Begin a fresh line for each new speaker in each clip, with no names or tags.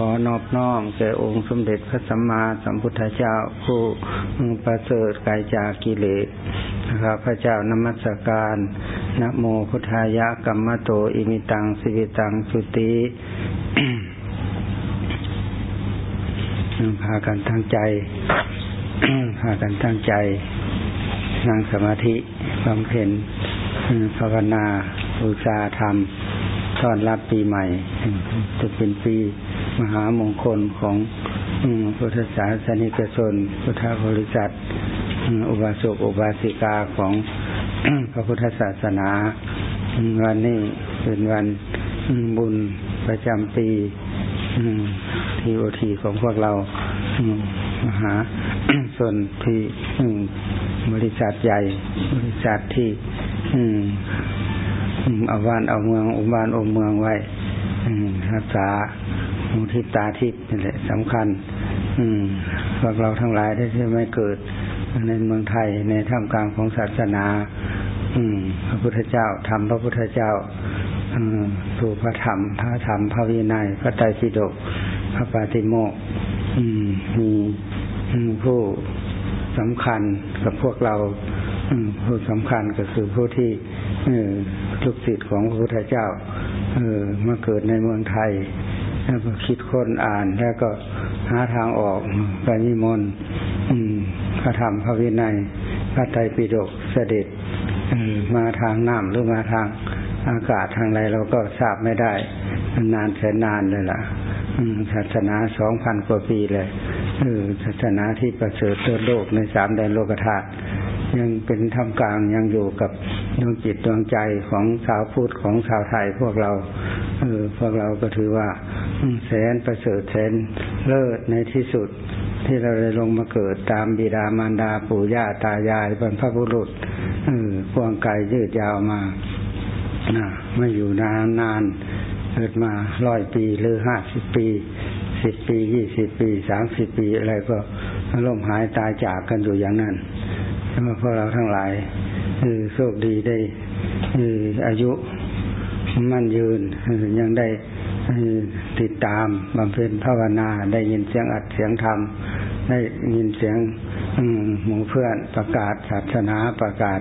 ขอนอบน้อมแก่องค์สมเด็จพระสัมมาสัมพุทธเจ้าผู้ประเสริฐไกลจากกิเลสนะครับพระเจ้านมัสการนะโมพุทธายะกัมมะโตอิมิตังสิวิตังสุติพากันตั้งใจพากันตั้งใจ นั่งสมาธิบำเพ็ญภาวนาบูชาธรรมต้อนรับปีใหม่จะเป็นปี มหามงคลของพุทธศาสนิกชน พุทธบริษัทอุบาสกอุบาสิกาของพระพุทธศาสนา วันนี้เป็นวันบุญประจำปีทีโอทีของพวกเรามหาส่วนที่บริษัทใหญ่ บริษัทที่เอาบ้านเอาเมืองอุบานอมเมืองไว้รักษา มุทิตาทิพย์นี่แหละสำคัญพวกเราทั้งหลายที่ไม่เกิดในเมืองไทยในท่ามกลางของศาสนา อืม พระพุทธเจ้าทำพระพุทธเจ้าสู่พระธรรม พระธรรม พระวินัย พระไตรปิฎก พระปาติโมกมีผู้สำคัญกับพวกเราผู้สำคัญก็คือผู้ที่ลูกศิษย์ของพระพุทธเจ้าเออมาเกิดในเมืองไทย คิดค้นอ่านแล้วก็หาทางออกไปนิมนต์พระธรรมพระวินัย พระไตรปิฎกเสด็จมาทางน้ำหรือมาทางอากาศทางไรเราก็ทราบไม่ได้ นานแสนนานเลยล่ะศาสนาสองพันกว่าปีเลยศาสนาที่ประเสริฐเติโลกในสามแดนโลกธาตุยังเป็นท่ามกลางยังอยู่กับดวงจิตดวงใจของชาวพุทธของชาวไทยพวกเรา พวกเราก็ถือว่าแสนประเสริฐแสนเลิศในที่สุดที่เราได้ลงมาเกิดตามบิดามารดาปู่ย่าตายายบรรพบุรุษออพวงกลยืดยาวมาไม่อยู่นานนานเกิดมาร้อยปีหรือห้าสิบปีสิบปียี่สิบปีสามสิบปีอะไรก็ล่มหายตายจากกันอยู่อย่างนั้นพวกเราทั้งหลายคือโชคดีได้อายุ มั่นยืนยังได้ติดตามบำเพ็ญภาวนา ได้ยินเสียงอัดเสียงธรรม ได้ยินเสียงหมู่เพื่อนประกาศศาสนาประกาศ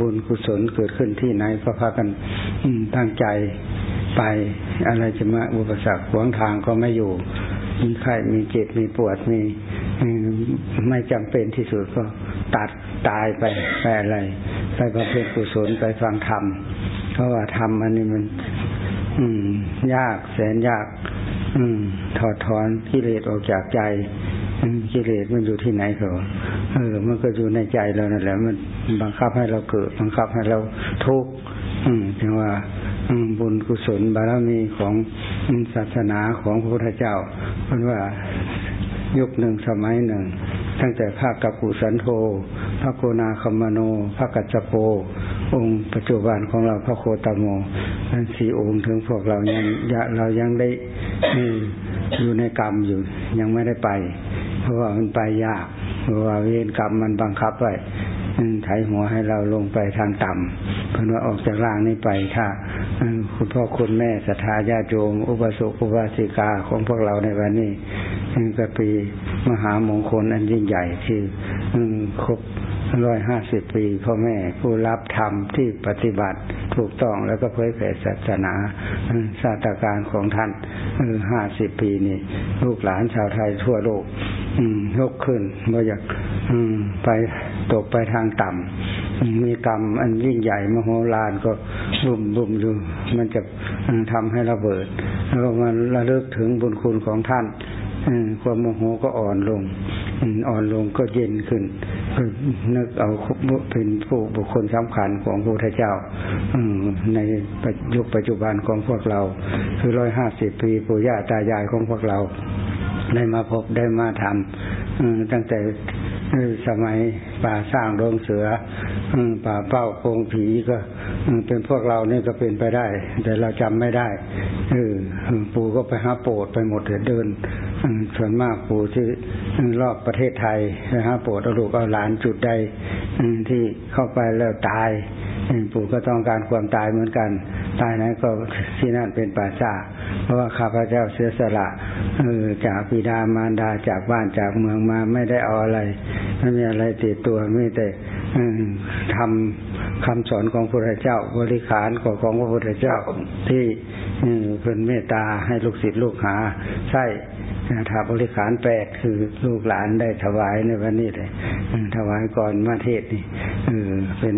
บุญกุศลเกิดขึ้นที่ไหนก็พากันตั้งใจไปอะไรจะมาอุปสรรคขวางทางก็ไม่อยู่ มีไข้มีเจ็บมีปวดมีไม่จำเป็นที่สุดก็ตัดตายไปไปอะไร ไปบำเพ็ญกุศลไปฟังธรรม เพราะว่าธรรมอันนี้มัน อืม ยากแสนยาก อืม ถอดถอนกิเลสออกจากใจกิเลสมันอยู่ที่ไหนเขาเออ มันก็อยู่ในใจเรานั่นแหละ มันบังคับให้เราเกิด บังคับให้เราทุกข์อืมถึงว่าบุญกุศลบารมีของศาสนาของพระพุทธเจ้าเพราะว่ายุคหนึ่งสมัยหนึ่ง ตั้งแต่พระกัปปุสันโธพระโกนาคมโน พระกัจจโป องค์ปัจจุบันของเราพระโคตโมทั้งสี่องค์ถึงพวกเรายังเรายังได้อยู่ในกรรมอยู่ ยังไม่ได้ไป เพราะว่ามันไปยาก เพราะว่าเวรกรรมมันบังคับไว้ไถหัวให้เราลงไปทางต่ำเพราะว่าออกจากร่างนี้ไปถ้าคุณพ่อคุณแม่ศรัทธาญาติโยมอุปสมอุบาสิกาของพวกเราในวันนี้ก็ปีมหามงคลอันยิ่งใหญ่ที่ครบ ร้อยห้าสิบปีพ่อแม่ผู้รับธรรมที่ปฏิบัติถูกต้องแล้วก็เผยแผ่ศาสนาศาสตราการของท่านห้าสิบปีนี่ ลูกหลานชาวไทยทั่วโลกยกขึ้นว่อยากไปตกไปทางต่ำมีกรรมอันยิ่งใหญ่มโหฬารก็บุ่มบุ่มอยู่มันจะทำให้ระเบิดแล้วมันระลึกถึงบุญคุณของท่าน ความโมโหก็อ่อนลง อ่อนลงก็เย็นขึ้นนึกเอาเป็นผู้บุคคลสำคัญของพระพุทธเจ้าในยุคปัจจุบันของพวกเรา คือร้อยห้าสิบปีปู่ย่าตายายของพวกเรา ได้มาพบได้มาทำตั้งแต่สมัยป่าสร้างโรงเสือป่าเป้าโพงผีก็เป็นพวกเรานี่ก็เป็นไปได้ แต่เราจำไม่ได้ปู่ก็ไปหาโปรดไปหมดเดิน ส่วนมากปู่ที่รอบประเทศไทยนะฮะปรดเอาลูกเอาหลานจุดใดที่เข้าไปแล้วตายปู่ก็ต้องการความตายเหมือนกัน ตายนั้นก็ที่นั่นเป็นป่าชาเพราะว่าข้าพเจ้าเสียสละเออจากปิดามารดาจากบ้านจากเมืองมาไม่ได้เอาอะไรไม่มีอะไรติดตัวไม่แต่ทำคำสอนของพระเจ้าบริขารของของพระพุทธเจ้าที่เป็นเมตตาให้ลูกศิษย์ลูกหาใช่ ถาบริขารแปดคือลูกหลานได้ถวายในวันนี้เลยถวายก่อนมาเทศนี่เป็น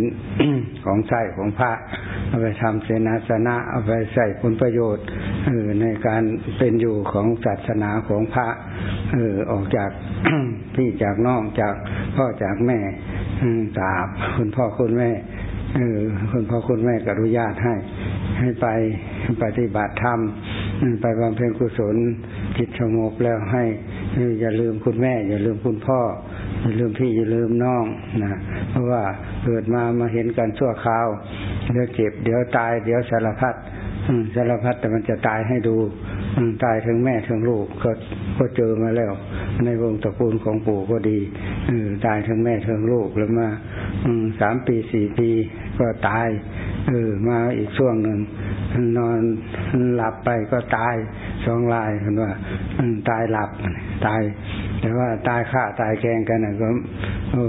ของใช้ของพระเอาไปทำเสนาสนะเอาไปใส่ผลประโยชน์ในการเป็นอยู่ของศาสนาของพระเออออกจากพี่จากน้องจากพ่อจากแม่ตาบคุณพ่อคุณแม่ เออคุณพ่อคุณแม่กรุญาตให้ ให้ไปปฏิบัติธรรมไปบำเพ็ญกุศลจิตสงบแล้วให้อย่าลืมคุณแม่ อย่าลืมคุณพ่อ อย่าลืมพี่อย่าลืมน้องนะเพราะว่าเกิดมามาเห็นกันชั่วคราวเดี๋ยวเจ็บเดี๋ยวตายเดี๋ยวสารพัดสารพัดแต่มันจะตายให้ดูตายทั้งแม่ทั้งลูกก็ก็เจอมาแล้ว ในวงตระกูลของปู่ก็ดีตายทั้งแม่ทั้งลูกแล้วมา สามปีสี่ปีก็ตาย เออ มาอีกช่วงหนึ่งนอนหลับไปก็ตายสองลายคนว่าตายหลับตาย แต่ว่าตายฆ่าตายแกงกันก็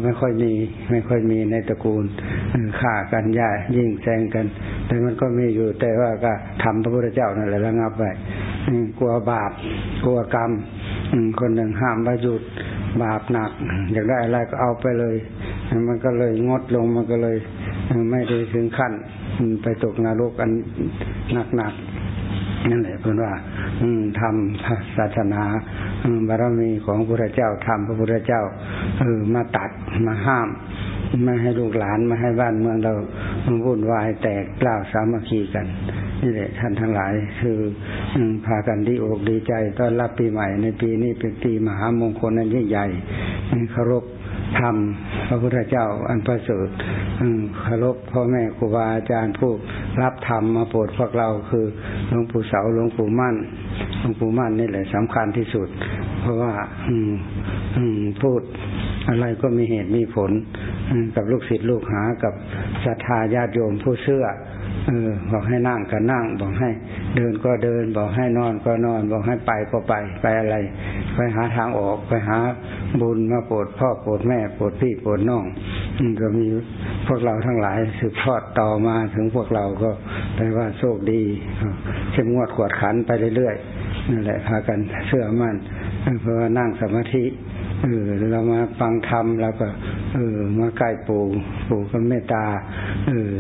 ไม่ค่อยมี ไม่ค่อยมีในตระกูลฆ่ากันย่ายิ่งแซงกัน แต่มันก็มีอยู่แต่ว่าก็ทำพระพุทธเจ้านั่นแหละระงับไว้กลัวบาปกลัวกรรมคนหนึ่งห้ามว่าหยุด บาปหนัก อยากได้อะไรก็เอาไปเลย มันก็เลยงดลงมันก็เลย ไม่ได้ถึงขั้นไปตกนรกอันหนักๆนั่นแหละเพื่อนว่าทำศาสนาบารมีของพระพุทธเจ้าทำพระพุทธเจ้าเออมาตัดมาห้ามไม่ให้ลูกหลานไม่ให้บ้านเมืองเราวุ่นวายแตกกล่าวสามัคคีกัน นี่แหละท่านทั้งหลาย คือพากันดีอกดีใจต้อนรับปีใหม่ในปีนี้เป็นปีมหามงคลนั้นยิ่งใหญ่เคารพธรรมพระพุทธเจ้าอันประเสริฐเคารพพ่อแม่ครูบาอาจารย์ผู้รับธรรมมาโปรดพวกเราคือหลวงปู่เสาหลวงปู่มั่นหลวงปู่มั่นนี่แหละสำคัญที่สุด เพราะว่า อืม อืม พูดอะไรก็มีเหตุมีผลกับลูกศิษย์ลูกหากับศรัทธาญาติโยมผู้เชื่อ เออบอกให้นั่งก็นั่ง บอกให้เดินก็เดิน บอกให้นอนก็นอน บอกให้ไปก็ไปไปอะไร ไปหาทางออกไปหาบุญมาโปรดพ่อโปรดแม่โปรดพี่โปรดน้องก็มีพวกเราทั้งหลายสืบทอดต่อมาถึงพวกเราก็แปลว่าโชคดีเข้มงวดขวดขันไปเรื่อยๆนั่นแหละพากันเชื่อมั่นเพราะว่านั่งสมาธิ เออเรามาฟังธรรมแล้วก็ เออ มาใกล้ปู่ปู่ก็เมตตา เออ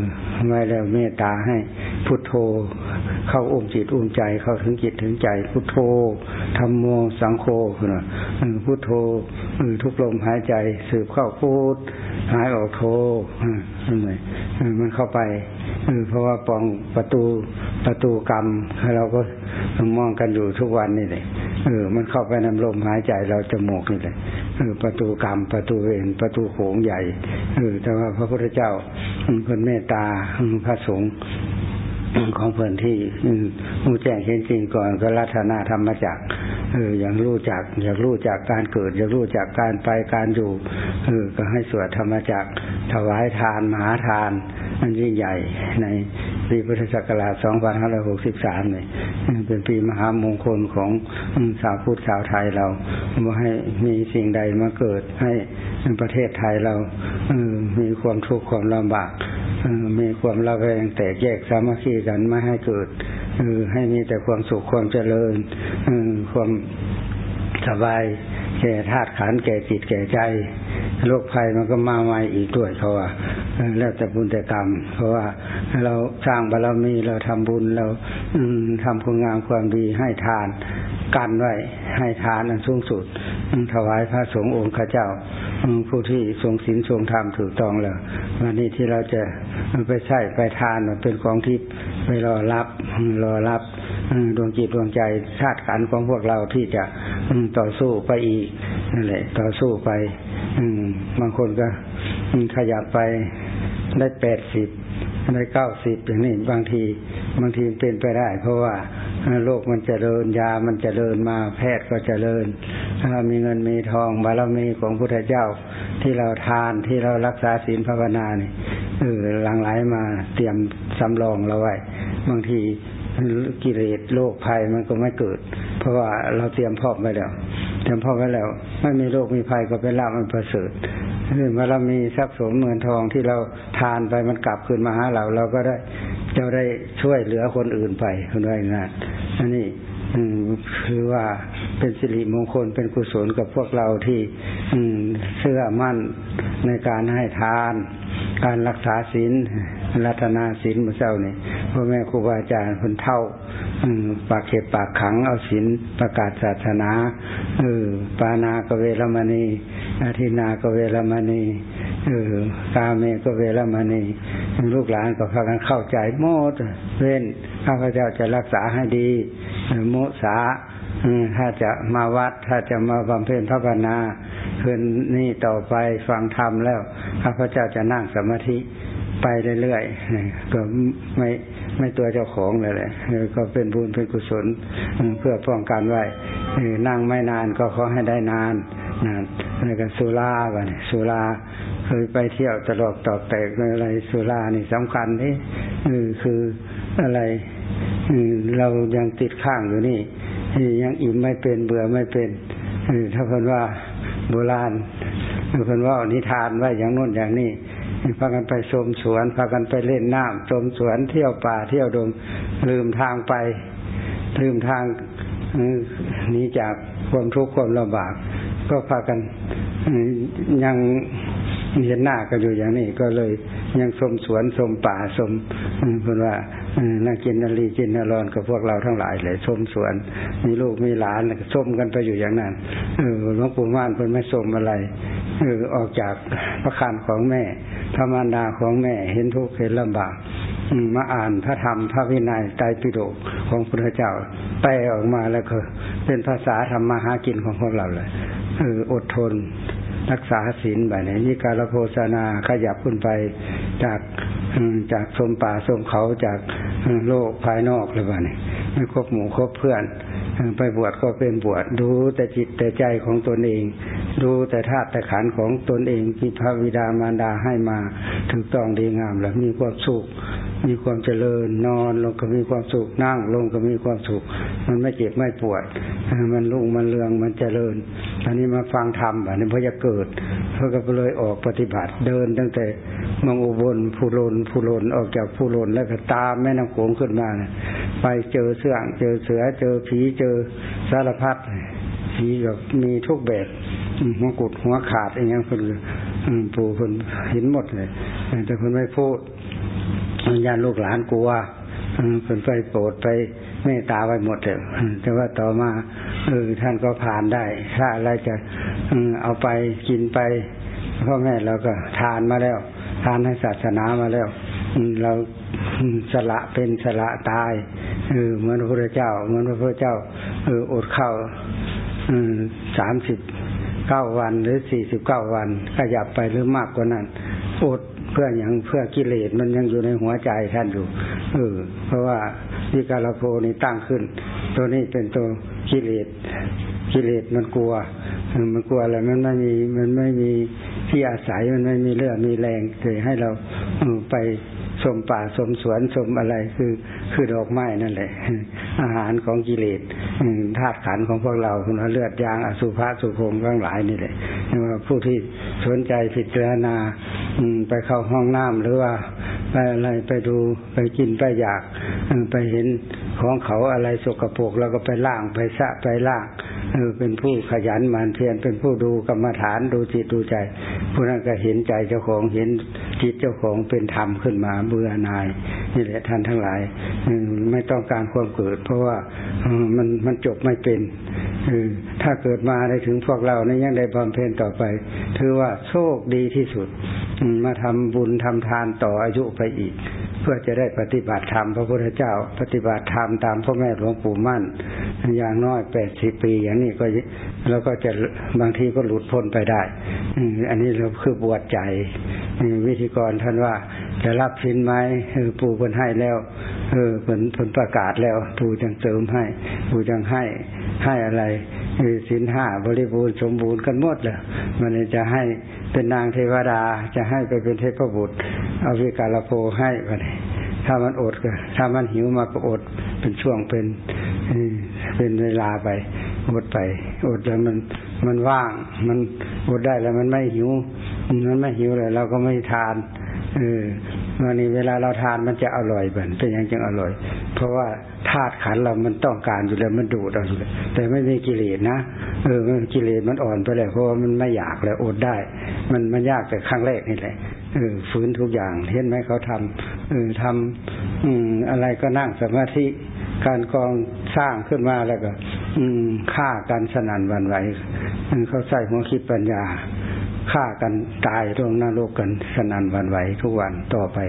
ไว้แล้วเมตตาให้พุทโธ เข้าอุ้มจิตอุ้มใจเข้าถึงจิตถึงใจ พุทโธธรรมโมสังโฆคือนะพุทโธทุกลมหายใจสืบเข้าพุทหายออกโธนั่นเลยมันเข้าไปเพราะว่าปองประตูประตูกรรมเราก็มองกันอยู่ทุกวันนี่เลย เออ มันเข้าไปนำลมหายใจเราจมูกนี่แหละเออประตูกรรมประตูเวรประตูโขงใหญ่ เออ แต่ว่าพระพุทธเจ้าเป็นเมตตาพระสงฆ์ ของเพื่อนที่มูแจ้งเห็นจริงก่อนก็รัตนาธรรมจักเอออย่างรู้จัก อยากรู้จากการเกิด อยากรู้จากการไปการอยู่เออก็ให้สวดธรรมจักถวายทานมหาทานมันยิ่งใหญ่ในปีพุทธศักราช 2563 เนี่ยเป็นปีมหามงคลของสาวพุทธสาวไทยเราว่าให้มีสิ่งใดมาเกิดให้ประเทศไทยเราเออมีความทุกข์ความลำบากมีความระแวงแตกแยกสามัคคีกันไม่ให้เกิดอให้มีแต่ความสุขความเจริญอความสบายแก่ธาตุขันแก่จิตแก่ใจโรคภัยมันก็มาใหม่อีกด้วยเขาว่าแล้วแต่บุญแต่กรรม เพราะว่าเราสร้างบารมีเราทำบุญเราทำคุณงามความดีให้ทานกันไว้ให้ทานอันสูงสุดถวายพระสงฆ์องค์ข้าเจ้าผู้ที่ทรงศีลทรงธรรมถูกต้องแล้ววันนี้ที่เราจะไปใช้ไปทานเป็นของที่ ไปรอรับรอรับดวงจิตดวงใจชาติขันของพวกเราที่จะต่อสู้ไปอีกนั่นแหละ ต่อสู้ไปบางคนก็ขยับไปได้แปดสิบได้เก้าสิบอย่างนี้บางทีบางทีเป็นไปได้ เพราะว่าโลกมันจเจริญยามันจเจริญมาแพทย์ก็จเจริญ ถ้ามีเงินมีทองบารมีของพุทธเจ้าที่เราทานที่เรารักษาศีลภาวนาเนี่ยเออหลังไหลมาเตรียมสำรองเราไว้ บางทีกิเลสโรคภัยมันก็ไม่เกิด เพราะว่าเราเตรียมพร้อมไว้แล้วเตรียมพร้อมไว้แล้ว ไม่มีโรคมีภัยก็เป็นลาภมันประเสริฐเมื่อเรมีทรัพย์สมเงินทองที่เราทานไปมันกลับคืนมาหาเราเราก็ได้จะได้ช่วยเหลือคนอื่นไปคุณว่าอย่างนั้นอันนี้ คือว่าเป็นสิริมงคลเป็นกุศลกับพวกเราที่เชื่อมั่นในการให้ทาน การรักษาศีล รัตนาศีลมือเจ้านี่พ่อแม่ครูบาอาจารย์คนเท่าปากเข็บปากขังเอาศีลประกาศศาสนาเออปานากเวรมณีอาทินากเวรมณีเออกาเมกเวรมณีลูกหลานก็พากันเข้าใจโมดเว้นข้าพเจ้าจะรักษาให้ดีโมสาถ้าจะมาวัด ถ้าจะมาบำเพ็ญพระบนาคืนนี้ต่อไปฟังธรรมแล้วข้าพเจ้าจะนั่งสมาธิ ไปเรื่อยๆก็ไม่ไม่ตัวเจ้าของเลยแหละก็เป็นบุญเป็นกุศลเพื่อป้องกันไว้นั่งไม่นานก็ขอให้ได้นานนานแล้วก็สุราบ่เนี่ยสุราเคยไปเที่ยวตลกตอกแตกอะไรสุรานี่สำคัญนี่คืออะไรเรายังติดข้างอยู่นี่ยังอิ่มไม่เป็นเบื่อไม่เป็นถ้าเพิ่นว่าโบราณเพิ่นว่านิทานว่าอย่างโน้นอย่างนี้ พากันไปชมสวน พากันไปเล่นน้ำชมสวนเที่ยวป่าเที่ยวดงลืมทางไป ลืมทางหนีจากความทุกข์ความลำบาก ก็พากันยังเห็นหน้ากันอยู่อย่างนี้ ก็เลยยังชมสวนชมป่าชมเพื่อว่า น่ากินนาลีกินนารอนกับพวกเราทั้งหลายเลยส้มสวน มีลูกมีหลานส้มกันไปอยู่อย่างนั้นเออหลวงปู่ม่านเพิ่นไม่ส้มอะไรเออออกจากพระคันของแม่ธรรมดาของแม่เห็นทุกข์เห็นลำบากมาอ่านพระธรรมพระวินัยไตรปิฎกของพระเจ้าแปลออกมาแล้วก็เป็นภาษาธรรมหากินของพวกเราเลยเอออดทน รักษาศีลแบบนี้นี่การโฆษณาขยับขึ้นไปจากจากสมป่าสมเขาจากโลกภายนอกเลยบ้านี่ไม่คบหมู่คบเพื่อน ไปบวชก็เป็นบวชดูแต่จิตแต่ใจของตนเอง ดูแต่ธาตุแต่ขันของตนเองที่พระวิดามารดาให้มาถูกต้องดีงามแล้วมีความสุข มีความเจริญนอนลงก็มีความสุขนั่งลงก็มีความสุข มันไม่เจ็บไม่ปวด มันลุ่งมันเรืองมันเจริญ อันนี้มาฟังธรรมอันนี้พอจะเกิดเพื่อก็เลยออกปฏิบัติเดินตั้งแต่มองอุบลผู้ลนผู้ลนออกจากผู้ลนแล้วก็ตามแม่น้ำโขงขึ้นมาไปเจอเสื่อเจอเสือเจอผีเจอสารพัดผีก็มีทุกแบบหัวกุดหัวขาดอย่างเงี้ยคนปู่คนเห็นหมดเลยแต่คนไม่พูด ญาติลูกหลานกลัวคนไปโปรดไปเมตตาไว้หมดเลยแต่ว่าต่อมาเออท่านก็ผ่านได้ ถ้าอะไรจะเอาไปกินไปพ่อแม่เราก็ทานมาแล้ว ทานให้ศาสนามาแล้วเราสละเป็นสละตายเออเหมือนพระพุทธเจ้า เหมือนพระพุทธเจ้าเอออดข้าวสามสิบเก้าวันหรือสี่สิบเก้าวันขยับไปหรือมากกว่านั้นอด เพื่ออย่างเพื่อกิเลสมันยังอยู่ในหัวใจท่านอยู่เออเพราะว่าวิการโพนี่ตั้งขึ้น ตัวนี้เป็นตัวกิเลสกิเลสมันกลัว มันกลัวอะไรมันไม่มีมันไม่มีที่อาศัยมันไม่มีเลือดมีแรงเลยให้เราไป สมป่าสมสวนสมอะไรคือคือดอกไม้นั่นแหละ อาหารของกิเลสธาตุขันของพวกเราคุณเลือดยางอสุภะสุโภมทั้งหลายนี่แหละว่าผู้ที่สนใจพิจารณาไปเข้าห้องน้ำหรือว่าไปอะไรไปดูไปกินไปอยากไปเห็นของเขาอะไรสกปรกเราก็ไปล่างไปสะไปล่างเออเป็นผู้ขยันหมั่นเพียรเป็นผู้ดูกรรมฐานดูจิตดูใจผู้นั้นก็เห็นใจเจ้าของเห็นจิตเจ้าของเป็นธรรมขึ้นมาเบื่อนายนี่แหละท่านทั้งหลายไม่ต้องการความเกิด เพราะว่ามันมันจบไม่เป็นถ้าเกิดมาได้ถึงพวกเราในยังได้บำเพ็ญต่อไป ถือว่าโชคดีที่สุด มาทำบุญทำทานต่ออายุไปอีก พื่อจะได้ปฏิบัติธรรมพระพุทธเจ้า ปฏิบัติธรรมตามพ่อแม่หลวงปู่มั่น อย่างน้อยแปดสิบปี อย่างนี้ก็แล้วก็จะบางทีก็หลุดพ้นไปได้ อันนี้เราคือบวชใจ วิธีกรท่านว่าจะรับสินไหมปู่เพิ่นให้แล้วเออเพิ่นเพิ่นประกาศแล้วปู่จังเติมให้ปู่จังให้ให้อะไรสินห้าบริบูรณ์สมบูรณ์กันหมดเลยมันจะให้ เป็นนางเทวดาจะให้ไปเป็นเทพบุตรเอาวิกาลโภให้ไปถ้ามันอดก็ถ้ามันหิวมาก็อดเป็นช่วงเป็นเป็นเวลาไปอดไปอดแล้วมันมันว่าง มันอดได้แล้วมันไม่หิว มันไม่หิวเลยเราก็ไม่ทาน เออวันนี้เวลาเราทานมันจะอร่อยเหมือนเป็นอย่างจึงอร่อย เพราะว่าธาตุขันเรามันต้องการอยู่แล้วมันดูดเอาอยู่แล้วแต่ไม่มีกิเลสนะเออกิเลสมันอ่อนไปเลยเพราะว่ามันไม่อยากแล้วอดได้ มันมันยากแต่ครั้งแรกนี่แหละเออฟื้นทุกอย่างเห็นไหมเขาทำเออทำอืมอะไรก็นั่งสมาธิการกองสร้างขึ้นมาแล้วก็ อืมฆ่ากันสนั่นวันไหวเขาใส่หัวคิดปัญญา ฆ่ากันตายร่วงหน้าโลกกันสนันวันไหวทุกวันต่อไป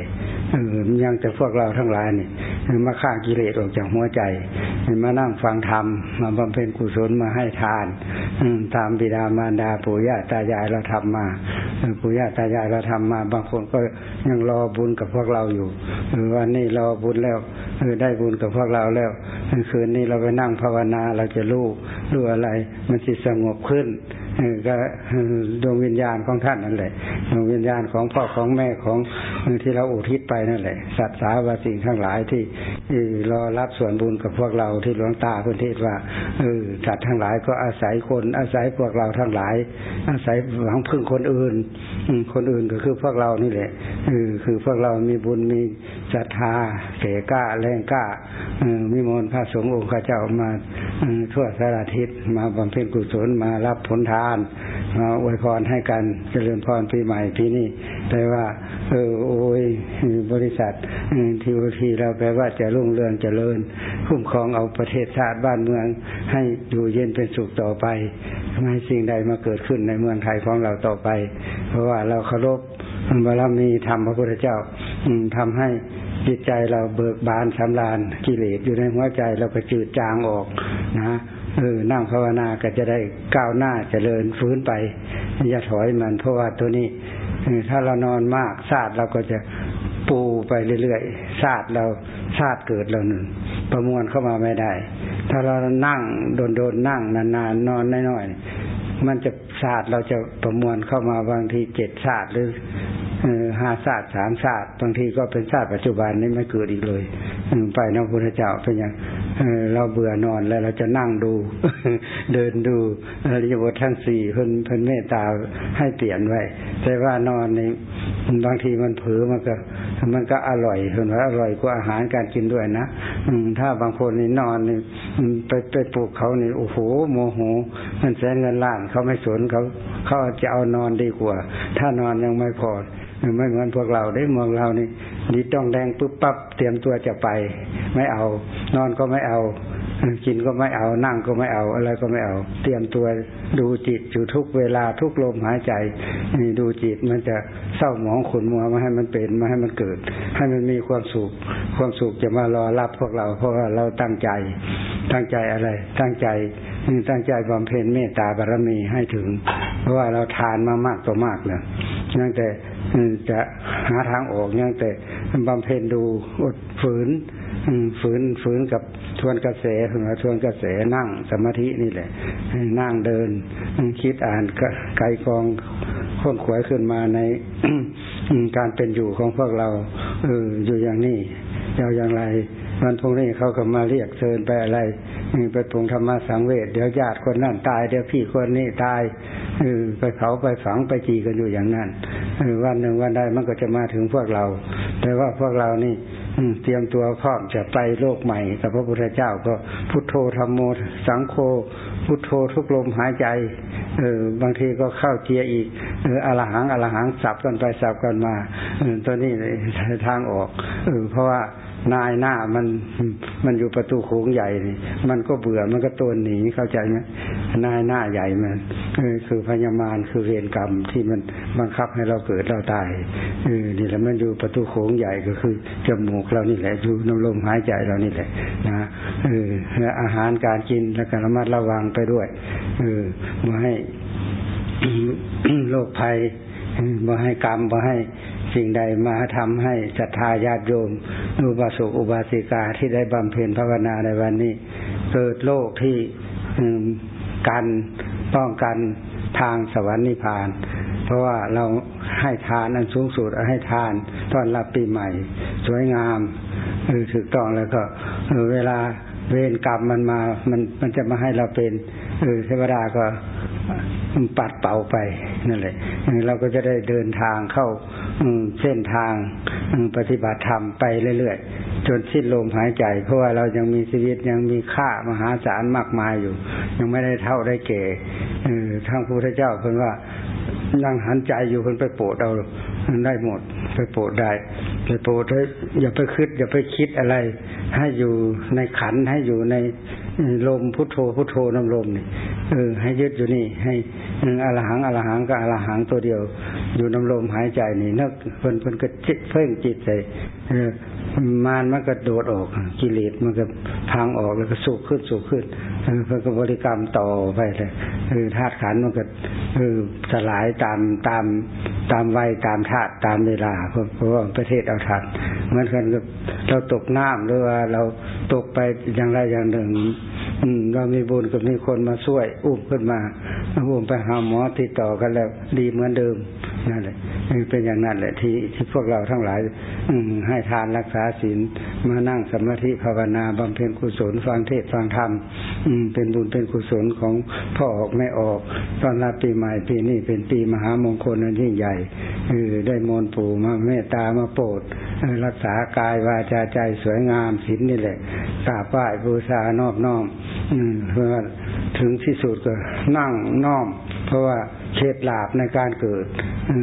อยังแต่พวกเราทั้งหลายนี่มาฆ่ากิเลสออกจากหัวใจ มานั่งฟังธรรมมาบำเพ็ญกุศลมาให้ทานตามบิดามารดาปู่ย่าตายายเราทำมาปู่ย่าตายายเราทำมา บางคนก็ยังรอบุญกับพวกเราอยู่วันนี้รอบุญแล้วได้บุญกับพวกเราแล้วคืนนี้เราไปนั่งภาวนาเราจะรู้รู้อะไร มันจิตสงบขึ้น ก็ดวงวิญญาณของท่านนั่นแหละดวงวิญญาณของพ่อของแม่ของที่เราอุทิศไปนั่นแหละสัตว์สาวาสิ่งทั้งหลายที่รอรับส่วนบุญกับพวกเราที่หลวงตาคุณเทศว่าเออสัตว์ทั้งหลายก็อาศัยคนอาศัยพวกเราทั้งหลาย อาศัยหวังพึ่งคนอื่นคนอื่นก็คือพวกเรานี่แหละเออคือพวกเรามีบุญมีศรัทธาเสกล้าแรงกล้ามีมนพระสงฆ์องค์ข้าเจ้ามาทั่วสารทิศมาบำเพ็ญกุศลมารับผลทานมาอวยพรให้กันเจริญพรปีใหม่ปีนี้แต่ว่าเออโอ้ยบริษัททีวทีเราแปลว่าจะรุ่งเรืองเจริญ คุ้มครองเอาประเทศชาติบ้านเมือง ให้อยู่เย็นเป็นสุขต่อไปไม่สิ่งใดมาเกิดขึ้นในเมืองไทยของเราต่อไป เพราะว่าเราเคารพบารมีธรรมพระพุทธเจ้าทำให้จิตใจเราเบิกบานสำราญกิเลสอยู่ในหัวใจเราก็จืดจางออกนะ เออนั่งภาวนาก็จะได้ก้าวหน้าจเจริญฟื้นไปอย่าถอยมันเพราะว่าตัวนี้ถ้าเรานอนมากศาสตร์เราก็จะปูไปเรื่อยๆศาสตร์เราศาสตร์เกิดเราหนึ่งประมวลเข้ามาไม่ได้ ถ้าเรานั่งโดนๆนั่งนานๆนอนน้อยๆมันจะศาสตร์เราจะประมวลเข้ามาบางทีเจ็ดศาสตร์หรือห้าศาสตร์สามศาสตร์บางทีก็เป็นศาสตร์ปัจจุบันนี้ไม่เกิดอีกเลยไปนพพุทธเจ้าเป็นอย่าง เราเบื่อนอนแล้วเราจะนั่งดู เดินดูอริยบททั้งสี่เพิ่นเพิ่นเมตตาให้เปลี่ยนไว้ แต่ว่านอนในบางทีมันเผลอมันก็ มันก็อร่อยเห็นว่าอร่อยกว่าอาหารการกินด้วยนะถ้าบางคนนี่นอนนี่ไปไปปลูกเขานี่โอ้โหโมโหมันแสนเงินล้านเขาไม่สนเขาเขาจะเอานอนดีกว่า ถ้านอนยังไม่พอ ไม่เหมือนพวกเราได้เมืองเรานี่ดีต้องแดงปุ๊บปั๊บเตรียมตัวจะไป ไม่เอา นอนก็ไม่เอา กินก็ไม่เอานั่งก็ไม่เอา อะไรก็ไม่เอา เตรียมตัวดูจิตอยู่ทุกเวลาทุกลมหายใจนี่ดูจิตมันจะเศร้าหมองขุนมัวมาให้มันเป็นมาให้มันเกิด ให้มันมีความสุข ความสุขจะมารอรับพวกเรา เพราะว่าเราตั้งใจ ตั้งใจอะไร ตั้งใจ ตั้งใจบำเพ็ญเมตตาบารมีให้ถึง เพราะว่าเราทานมามากต่อมากเลยนั่นแต่จะหาทางออกยังแต่บำเพ็ญดูอดฝืนฝืนฝืนกับทวนกระแสมาทวนกระแสนั่งสมาธินี่แหละนั่งเดิน คิดอ่านไกลกองค้นขวายขึ้นมาในการเป็นอยู่ของพวกเราเอออยู่อย่างนี้ยาอย่างไร วันพวกนี้เขาก็มาเรียกเชิญไปอะไรไปปรุงธรรมะสังเวชเดี๋ยวญาติคนนั่นตายเดี๋ยวพี่คนนี้ตายอไปเขาไปฝังไปจีกันอยู่อย่างนั้นวันหนึ่งวันใดมันก็จะมาถึงพวกเรา แต่ว่าพวกเรานี่เตรียมตัวพร้อมจะไปโลกใหม่กับพระพุทธเจ้าก็พุทโธธรรมโมสังโฆพุทโธทุกลมหายใจเออบางทีก็เข้าเกียร์อีกเอออรหังอรหังสับกันไปสับกันมาเออตัวนี้ทางออกเออเพราะว่า นายหน้ามันมันอยู่ประตูโค้งใหญ่นี่มันก็เบื่อมันก็ตัวหนีเข้าใจไหมนายหน้าใหญ่มันคือพญามารคือเวรกรรมที่มันบังคับให้เราเกิดเราตายเออนี่แหละมันอยู่ประตูโค้งใหญ่ก็คือจมูกเรานี่แหละอยู่น้ำลมหายใจเรานี่แหละนะเอออาหารการกินแล้วก็ระมัดระวังไปด้วยเออมาให้โรคภัยมาให้กรรมมาให้ สิ่งใดมาทำให้ศรัทธาญาติโยมอุบาสกอุบาสิกาที่ได้บำเพ็ญภาวนาในวันนี้ เกิดโลกที่กันป้องกันทางสวรรค์นิพพาน เพราะว่าเราให้ทานอันสูงสุดให้ทานตอนรับปีใหม่ สวยงามเออถูกต้องแล้วก็เวลาเวรกรรมมันมา มันมันจะมาให้เราเป็นเออเทวดาก็ ปัดเป่าไปนั่นแหละเราก็จะได้เดินทางเข้าเส้นทางปฏิบัติธรรมไปเรื่อยๆจนสิ้นลมหายใจ เพราะว่าเรายังมีชีวิตยังมีค่ามหาศาลมากมายอยู่ ยังไม่ได้เท่าได้เก่ทางพระพุทธเจ้าเพิ่นว่านั่งหันใจอยู่คนไปโปรดเอาได้หมด ไปโปรดได้ไปโปรดอย่าไปคิด อย่าไปคิดอะไร ให้อยู่ในขันให้อยู่ในลมพุทโธพุทโธน้ำลมนี่เออให้ยึดอยู่นี่ ให้อรหังอรหังก็อรหังตัวเดียว อยู่น้ำลมหายใจนี่นึกเพิ่นเพิ่นก็จิตเพ่งจิตใส่เออมานมันก็โดดออก กิเลสมันก็พังออกแล้วก็สูบขึ้นสูบขึ้นเออเพื่อก็บริกรรมต่อไปเลยเออธาตุขันมันก็อสลายตามตามตามวัยตามธาตุตามเวลาเพราะว่าประเทศเอาทันเหมือนกันกับเราตกน้ำหรือว่าเราตกไปอย่างไรอย่างหนึ่งเรามีบุญกับมีคนมาช่วย อุ้มขึ้นมาอุ้มไปหาหมอติดต่อกันแล้ว ดีเหมือนเดิม นั่นแหละเป็นอย่างนั้นแหละที่ที่พวกเราทั้งหลาย อืให้ทานรักษาศีลมานั่งสมาธิภาวนาบำเพ็ญกุศลฟังเทศฟังธรรมอืเป็นบุญเป็นกุศลของพ่อออกไม่ออกตอนรับปีใหม่ปีนี้เป็นปีมหามงคลอันยิ่งใหญ่เออได้มนปู่มาเมตตามาโปรดรักษากายวาจาใจสวยงามศีลนี่แหละกราบไหว้บูชานอบน้อมเพื่อถึงที่สุดก็นั่งน้อม เพราะว่าเขตลาบในการเกิด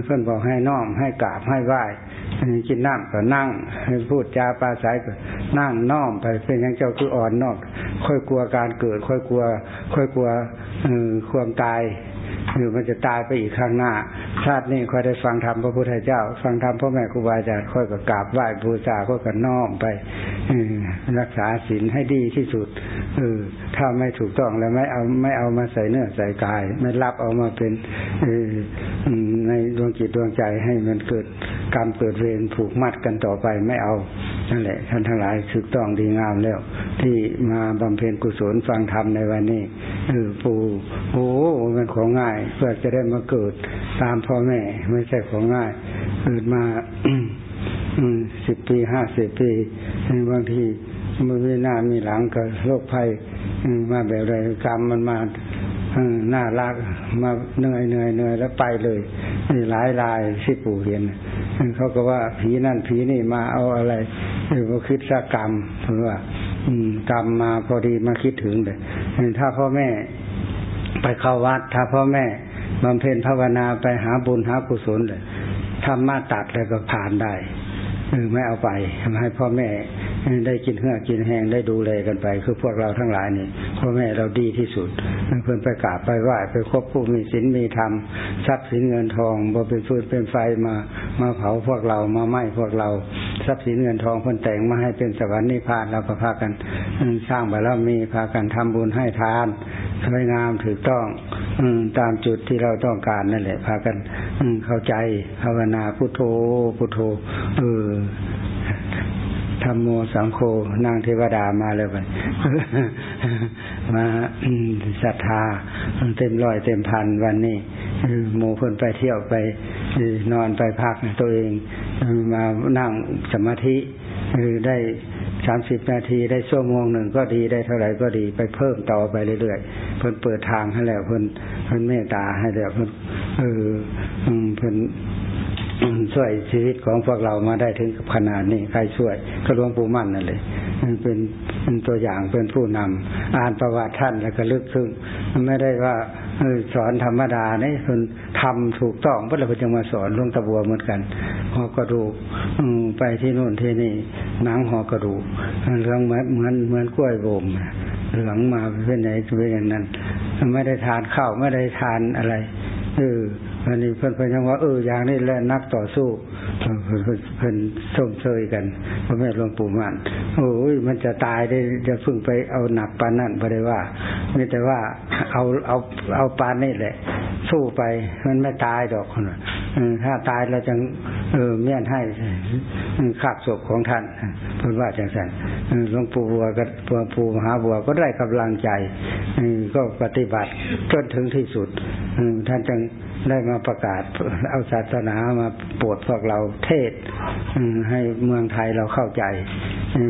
เพื่อนบอกให้น้อมให้กราบให้ไหว้กินน้ำก็นั่งพูดจาปาศัยก็นั่งน้อมไปเป็นอย่างเจ้าคืออ่อนนอกค่อยกลัวการเกิด ค่อยกลัว ค่อยกลัวความตาย หรือมันจะตายไปอีกข้างหน้า ชาตินี้ค่อยได้ฟังธรรมพระพุทธเจ้า ฟังธรรมพ่อแม่ครูบาอาจารย์ค่อยก็กราบไหว้บูชาค่อยก็น้อมไปรักษาศีลให้ดีที่สุดเออถ้าไม่ถูกต้องแล้วไม่เอาไม่เอามาใส่เนื้อใส่กาย ไม่รับเอามาเป็นเออในดวงจิตดวงใจให้มันเกิดกรรมเกิดเวรผูกมัดกันต่อไปไม่เอา นั่นแหละท่านทั้งหลายถูกต้องดีงามแล้ว ที่มาบำเพ็ญกุศลฟังธรรมในวันนี้เออปู่โอ้มันของง่ายเพื่อจะได้มาเกิดตามพ่อแม่ไม่ใช่ของง่าย เกิดมาสิบปีห้าสิบปีบางทีมือมีหน้ามีหลังก็โรคภัยมาแบบไรกรรมมันมา น่ารักมาเหนื่อยเหนื่อยเหนื่อยแล้วไปเลยมีหลายลายที่ปู่เห็นเขาก็ว่าผีนั่นผีนี่มาเอาอะไรหรือว่าคิดสักกรรมเพราะว่ากรรมมาพอดีมาคิดถึงเลยถ้าพ่อแม่ไปเข้าวัด ถ้าพ่อแม่บำเพ็ญภาวนาไปหาบุญหากุศลเลยทำมาตัดแล้วก็ผ่านได้ไม่เอาไปทำให้พ่อแม่ ได้กินเหือกินแห้งได้ดูแลกันไป คือพวกเราทั้งหลายนี่พ่อแม่เราดีที่สุดเพื่อนไปกราบไปไหว้ไปคบผู้มีศีลมีธรรมทรัพย์สินเงินทองบ่เป็นฟืนเป็นไฟมามาเผาพวกเรามาไหม้พวกเราทรัพย์สินเงินทองเพื่อนแต่งมาให้เป็นสวรรค์นิพพานเราก็พากันสร้างบารมีพากันทำบุญให้ทานสวยงามถูกต้องอืตามจุดที่เราต้องการนั่นแหละ พากัน อืเข้าใจภาวนาพุทโธพุทโธเออ ธรรมโมสังโฆนางเทวดามาเลยไปมาศรัทธาเต็มร้อยเต็มพันวันนี้โมเพิ่นไปเที่ยวไปนอนไปพักตัวเองมานั่งสมาธิได้สามสิบนาทีได้ชั่วโมงหนึ่งก็ดีได้เท่าไหร่ก็ดีไปเพิ่มต่อไปเรื่อยๆเพิ่นเปิดทางให้แล้วเพิ่นเพิ่นเมตตาให้แล้วเพิ่นเออเพิ่น ช่วยชีวิตของพวกเรามาได้ถึงขนาดนี้ใครช่วยก็หลวงปู่มั่นนั่นเลยเป็นตัวอย่างเป็นผู้นำอ่านประวัติท่านแล้วก็ลึกซึ้งไม่ได้ว่าสอนธรรมดาเนี่ยคนทำถูกต้องพื่อเราจะมาสอนลงตะบัวเหมือนกันหอกระดูกไปที่โน่นที่นี่หนังหอกระดูกเรื่องเหมือนเหมือนเหมือนกล้วยโบมเหลืองมาเป็นไหนเป็นอย่างนั้น ไม่ได้ทานข้าวไม่ได้ทานอะไรเออ วันนี้เพื่อนเพื่อนยังว่าเอออย่างนี้แหละนักต่อสู้เพื่อนเพื่อนส้มเชยกันพระแม่หลวงปู่มันโอ้ยมันจะตายได้จะพึ่งไปเอาหนักปานนั่นไปเลยว่าไม่แต่ว่าเอาเอาเอาปานนี่แหละ สู้ไปมันไม่ตายดอกคนถ้าตายเราจะเออเมียนให้ขาบศพของท่านเพื่อนว่าจังสันหลวงปู่บัวกับหลวงปู่มหาบัวก็ได้กำลังใจก็ปฏิบัติจนถึงที่สุดท่านจึง ได้มาประกาศเอาศาสนามาปวดพวกเราเทศให้เมืองไทยเราเข้าใจ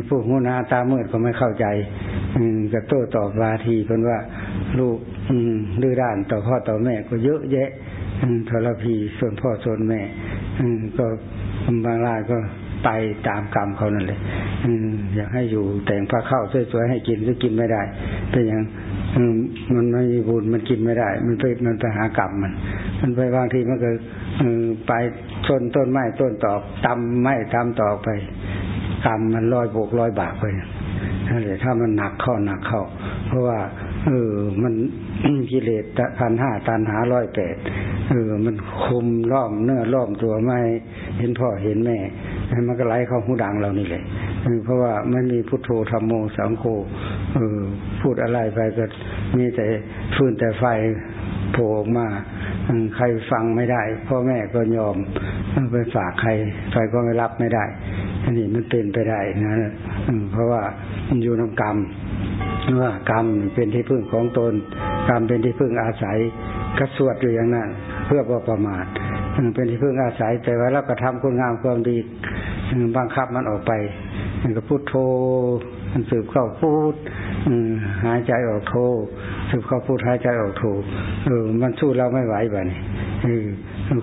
ผู้หูนาตามืดก็ไม่เข้าใจกระโต้ตอบวาทีเพิ่นว่าลูกดื้อด้านต่อพ่อต่อแม่ก็เยอะแยะทรพีส่วนพ่อส่วนแม่ก็บางรายก็ ไปตามกรรมเขานั่นเลยอยากให้อยู่แต่งผ้าเข้าสวยๆให้กินก็กินไม่ได้ เป็นอย่างมันไม่มีบุญมันกินไม่ได้ มันไปมันไปหากรรมมัน มันไปบางทีมันก็ไปต้นต้นไม้ต้นตอกตำไม้ตำตอกไปกรรมมันลอยโบกลอยบากไปนั่นแหละถ้ามันหนักเข้าหนักเข้า เพราะว่า เออ มันกิเลสพันห้าตันหาร้อยแปดเออ มันคุมล้อมเนื้อล้อมตัวไม่เห็นพ่อเห็นแม่มันก็ไหลเข้าหูดังเรานี่เลยเพราะว่าไม่มีพุทโธธรรมโมสังโฆเออ พูดอะไรไปก็มีแต่ฟืนแต่ไฟโผล่ออกมาใครฟังไม่ได้ พ่อแม่ก็ยอมไปฝากใครใครก็ไม่รับไม่ได้อันนี้มันเป็นไปได้นะเพราะว่ามันอยู่ในกรรม ว่ากรรมเป็นที่พึ่งของตน กรรมเป็นที่พึ่งอาศัยกระสวดอยู่อย่างนั้น เพื่อประมาทเป็นที่พึ่งอาศัยแต่ว่าเราก็ทำคุณงามความดีบังคับมันออกไปมันก็พูดโทมันสืบเข้าพูดหายใจออกโทสืบเข้าพูดหายใจออกโทเออ มันสู้เราไม่ไหวบ้านี่เออ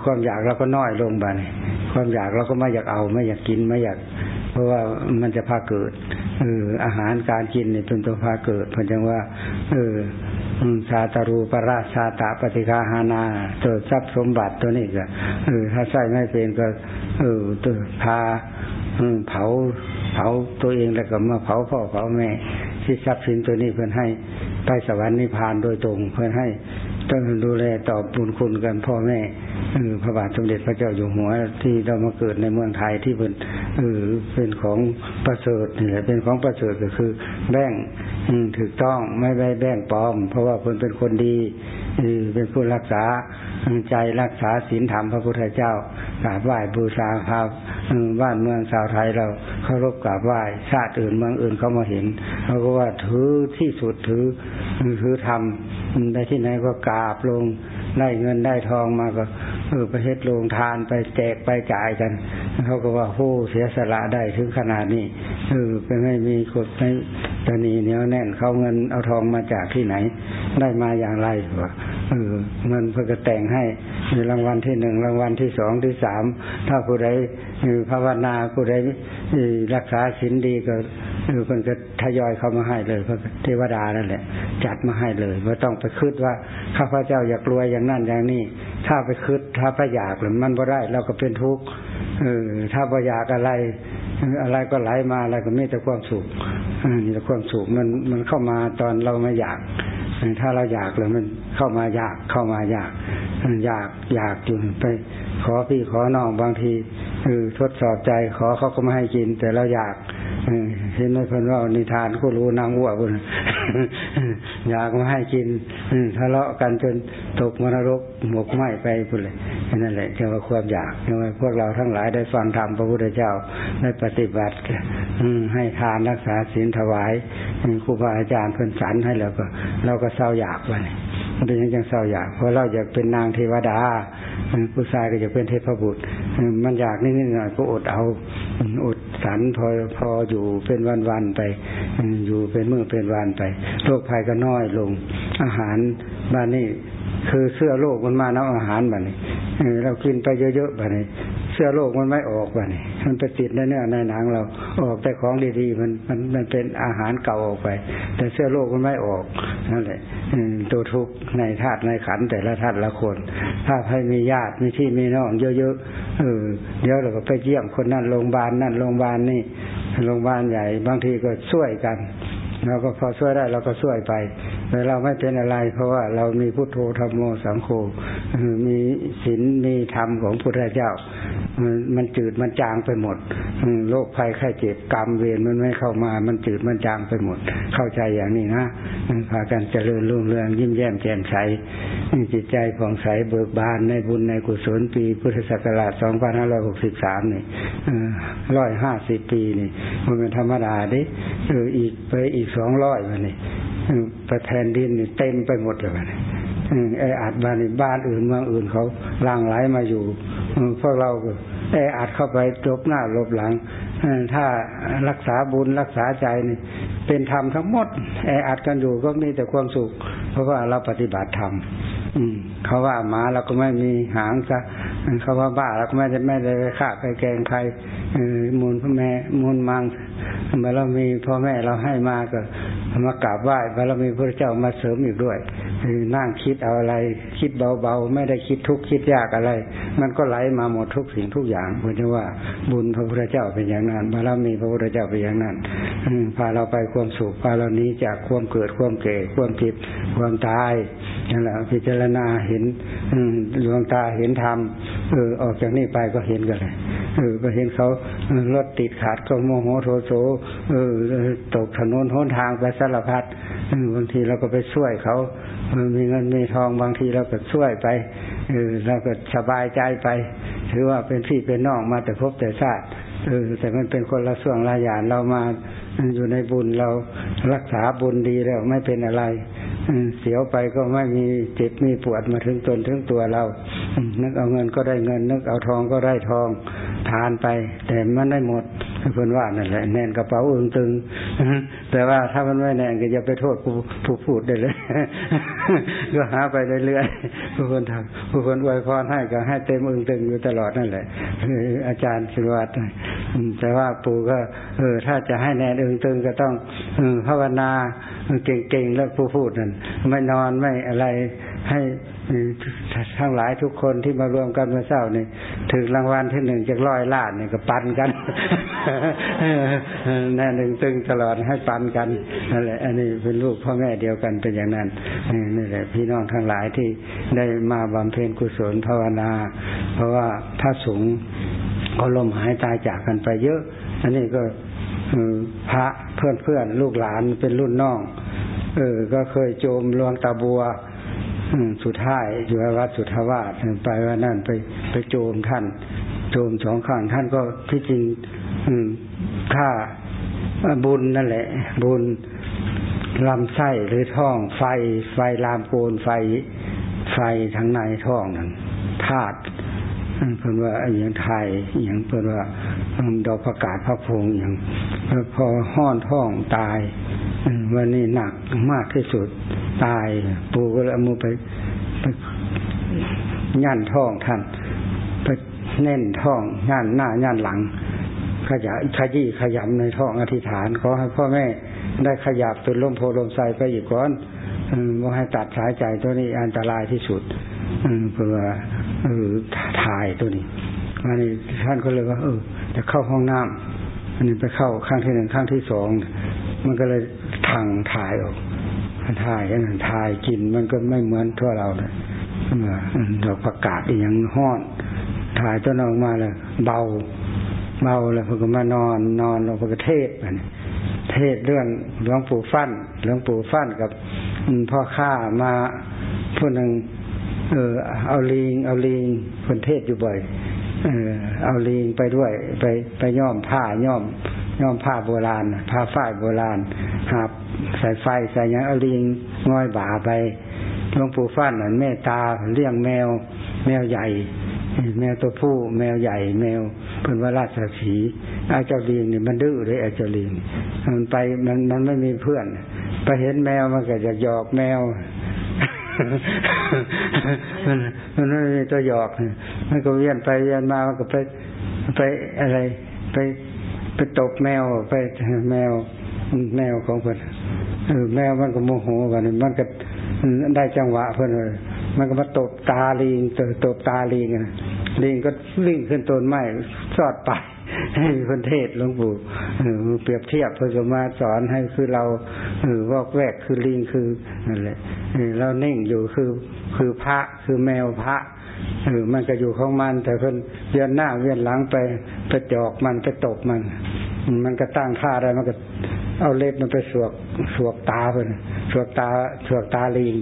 ความอยากเราก็น้อยลงบ้านี่ความอยากเราก็ไม่อยากเอา ไม่อยากกินไม่อยาก ราะว่ามันจะพาเกิดเอออาหารการกินเนี่ยเป็นตัวพาเกิด เพราะฉะนั้นว่า เออชาตารูปราชาตาปฏิฆาหานาตัวทรัพย์สมบัติตัวนี้ก็เออถ้าใส่ไม่เป็นก็ เออตัวพาเผาเผาตัวเองแล้วก็มาเผาพ่อเผาแม่ที่ทรัพย์สินตัวนี้เพื่อนให้ไปสวรรค์นิพพานโดยตรง เพื่อนให้ ต้องดูแลตอบบุญคุณกันพ่อแม่เออพระบาทสมเด็จพระเจ้าอยู่หัวที่เรามาเกิดในเมืองไทยที่เป็นเออเป็นของประเสริฐนี่แหละเป็นของประเสริฐก็คือแบ่ง ถูกต้องไม่ไปแบ่งปลอม เพราะว่าเพิ่นเป็นคนดีเป็นผู้รักษาใจรักษาศีลธรรมพระพุทธเจ้ากราบไหว้บูชาครับบ้านเมืองชาวไทยเราเคารพกราบไหว้ชาติอื่นเมืองอื่นเขามาเห็นเขาก็ว่าถือที่สุดถือถือธรรมได้ที่ไหนก็กราบลงได้เงินได้ทองมาก็เออไปเฮ็ดโรงทานไปแจกไปจ่ายกันเขาก็ว่าโอ้เสียสละได้ถึงขนาดนี้เออไปไม่มีกฎไม่ตนีเหนียวแน่นเขาเงินเอาทองมาจากที่ไหน ได้มาอย่างไรวะเออเงินเพื่อแต่งให้มีรางวัลที่หนึ่งรางวัลที่สองที่สามถ้าผู้ใดภาวนาผู้ใดรักษาศีลดีก็เออเพิ่นก็ทยอยเข้ามาให้เลยเพราะเทวดานั่นแหละ จัดมาให้เลยไม่ต้องไปคิดว่าข้าพเจ้าอยากรวยอย่างนั้นอย่างนี้ ถ้าไปคิดถ้าไปอยากหรือมันบ่ได้เราก็เป็นทุกข์เออถ้าไปอยากอะไร อะไรก็ไหลมาอะไรก็มีแต่ความสุขนี่แต่ความสุขมันมันเข้ามาตอนเราไม่อยาก ถ้าเราอยากเลยมันเข้ามาอยากเข้ามาอยากอยากอยากอยู่ไป ขอพี่ขอน้องบางทีเออทดสอบใจขอเขาก็ไม่ให้กิน แต่เราอยากเห็นไหมเพื่อนว่านิทานก็รู้นางวัวบุญอยากมาให้กินทะเลาะกันจนตกมรรกหมกไหมไปพุ่นเลยนั่นแหละจะว่าความอยากใช่ไหมพวกเราทั้งหลายได้ฟังธรรมพระพุทธเจ้าได้ปฏิบัติ ให้ทานรักษาศีลถวายครูบาอาจารย์เพิ่นสรรให้แล้วก็ เราก็เศร้าอยากไปมันเป็นยังเศร้าอยากเพราะเราอยากเป็นนางเทวดาผู้ชายก็อยากเป็นเทพบุตร มันอยากนิดหน่อยก็อดเอาอดสันพอพออยู่เป็นวันๆไป อยู่เป็นเมื่อเป็นวันไปโรคภัยก็น้อยลง อาหารบ้านนี้ คือเสื้อโลกมันมาน้ำอาหารบ้านนี้เรากินไปเยอะๆบ้านนี้ เสื้อโลกมันไม่ออกวะนี่มันไปติดในเนื้อในหนังเราออกแต่ของดีๆมันมันมันเป็นอาหารเก่าออกไป แต่เสื้อโลกมันไม่ออกนั่นแหละตัวทุกข์ในธาตุในขันแต่ละธาตุละคน ถ้าให้มีญาติมีที่มีน้องเยอะๆเออเดี๋ยวเราก็ไปเยี่ยมคนนั่นโรงพยาบาลนั่นโรงพยาบาลนี่โรงพยาบาลใหญ่ บางทีก็ช่วยกัน เราก็พอช่วยได้เราก็ช่วยไป แต่เราไม่เป็นอะไร เพราะว่าเรามีพุทโธธรรมโมสังโฆมีศีลมีธรรมของพุทธเจ้ามันจืดมันจางไปหมดโรคภัยไข้เจ็บกรรมเวรมันไม่เข้ามา มันจืดมันจางไปหมด เข้าใจอย่างนี้นะพากันเจริญรุ่งเรืองยิ้มแย้มแจ่มใสจิตใจผ่องใสเบิกบานในบุญในกุศลปีพุทธศักราช 2563 นี่ร้อยห้าสิบปีนี่ มันเป็นธรรมดาดิเอออีกไปอีกสองร้อยวันนี้ประแทนดินนี่เต็มไปหมดเลยวันนี้ ไออัดบ้านบ้านอื่นเมืองอื่นเขาล่างไหลมาอยู่พวกเราไออัดเข้าไปจบหน้าลบหลังถ้ารักษาบุญรักษาใจนี่เป็นธรรมทั้งหมดไออัดกันอยู่ก็มีแต่ความสุข เพราะว่าเราปฏิบัติธรรมเขาว่าหมาเราก็ไม่มีหางซะเขาว่าบ้าเราก็ไม่ได้ไม่ได้ฆ่าใครแกงใครมูลพ่อแม่มูลมัง บารมีพ่อแม่เราให้มาก็มากราบไหว้บารมีพระเจ้ามาเสริมอีกด้วยนั่งคิดเอาอะไร คิดเบาๆ ไม่ได้คิดทุกข์คิดยากอะไร มันก็ไหลมาหมดทุกสิ่งทุกอย่างเพราะว่าบุญพระพุทธเจ้าเป็นอย่างนั้นบารมีพระพุทธเจ้าเป็นอย่างนั้นพาเราไปความสุขพาเรานี้จากความเกิดความแก่ความผิดความตายนั่นแหละพิจารณาเห็นดวงตาเห็นธรรมเออออกจากนี่ไปก็เห็นกันเลยเออก็เห็นเขารถติดขาดก็โมโหโทโสเออตกถนนหนทางไปสารพัดบางทีเราก็ไปช่วยเขามีเงินมีทองบางทีเราก็ช่วยไปเออเราก็สบายใจไป ถือว่าเป็นพี่เป็นน้องมาแต่พบแต่ชาติเออแต่มันเป็นคนละส่วงละอย่างเรามาอยู่ในบุญเรารักษาบุญดีแล้วไม่เป็นอะไร เสียวไปก็ไม่มีเจ็บมีปวดมาถึงตนถึงตัวเรา นึกเอาเงินก็ได้เงิน นึกเอาทองก็ได้ทองทานไป แต่มันได้หมดเพื่อนว่านั่นแหละแน่นกระเป๋าอึงตึงแต่ว่าถ้ามันไม่แน่นก็อย่าไปโทษผู้ผู้พูดได้เลย ก็หาไปเรื่อยๆผู้คนทำผู้คนอวยพรให้ก็ให้เต็มอึงตึงอยู่ตลอดนั่นแหละอาจารย์สิวัตรแต่ว่าปู่ก็ เออ ถ้าจะให้แน่นอึงตึงก็ต้องภาวนา เก่งๆแล้วผู้พูดนั่นไม่นอนไม่อะไรให้ทั้งหลายทุกคนที่มารวมกันมาเศร้านี่ถึงรางวัลที่หนึ่งจากร้อยล้านนี่ก็ปันกันแน่หนึ่งตึงตลอดให้ปันกันนั่นแหละอันนี้เป็นลูกพ่อแม่เดียวกันเป็นอย่างนั้นนี่แหละ พี่น้องทั้งหลายที่ได้มาบำเพ็ญกุศลภาวนา เพราะว่าถ้าสูงก็ลมหายตายจากกันไปเยอะ อันนี้ก็พระเพื่อนเพื่อนลูกหลานเป็นรุ่นน้อง เออ ก็เคยโจมลวงตาบัวสุดท้ายอยู่วัดสุทธาวาสไปว่านั่นไปไปโจมท่าน โจมสองข้างท่านก็ที่จริงถ้าบุญนั่นแหละ บุญลำไส้หรือท้อง ไฟ ไฟลามโกนไฟ ไฟทั้งในท้องนั่นธาตุ เพื่อนว่าอย่างไทยอย่างเพื่อนว่าดอกประกาศพระพงอย่างพอห้อนท้องตายวันนี้หนักมากที่สุดตาย ปู่ก็เลยเอามือไปไปย่านท้องท่านไปแน่นท้องย่านหน้าย่านหลัง ขยะขยี้ขยำในท้องอธิษฐานขอให้พ่อแม่ได้ขยับเป็นลมโพลมใสไปอีกก่อนว่าให้ตัดสายใจตัวนี้อันตรายที่สุด เพื่อเออถ่ายตัวนี้อันนี้ท่านก็เลยว่า เออ จะเข้าห้องน้ำอันนี้ไปเข้าข้างที่หนึ่งข้างที่สองมันก็เลยทางถ่ายออกถ่ายกันถ่ายกินมันก็ไม่เหมือนทั่วเราเลยดอกประกาศอย่างห้อนถ่ายจนออกมาเลยเบาเบาแล้วพอก็มานอนนอนเราก็เทศไปเทศเรื่องหลวงปู่ฟั่นหลวงปู่ฟั่นกับพ่อข้ามาพูดหนึ่ง เออ เอาลิง เอาลิงคนเทศอยู่บ่อย เออ เอาลิงไปด้วย ไปไปย่อมผ้าย่อมย่อมผ้าโบราณ ผ้าฝ้ายโบราณหาบใส่ไฟใส่ยังเอาลิงง่อยบ่าไปหลวงปู่ฟ้านเหมือนเมตตาเลี้ยงแมว แมวใหญ่ แมวตัวผู้ แมวใหญ่ แมวเพิ่นว่าราชสีอาเจ้าลิงนี่มันดื้อเลยอาเจ้าลิงมันไปมันมันไม่มีเพื่อน ไปเห็นแมวมันก็จะหยอกแมว มันมันไม่มีตัวหยอกมันก็เวียนไปเวียนมามันก็ไปไปอะไร ไปไปตบแมวไปแมวแมวของเพื่อนแมวมันก็โมโหวันมันก็ได้จังหวะเพื่อนเลยมันก็มาตบตาลิงตบตาลิงลิงก็ลิงขึ้นต้นไม้สอดไป คนเทศหลวงปู่เปรียบเทียบเพื่อมาสอนให้คือเราวอกแวกคือลิงคือนั่นแหละเราเน่งอยู่คือคือพระคือแมวพระเออมันก็อยู่ของมัน แต่คนเวียนหน้าเวียนหลังไปไปจอกมันไปตบมัน มันก็ตั้งท่าได้มันก็ เอาเล็บมันไปสวกสวกตาไปสวกตาสวกตาลิง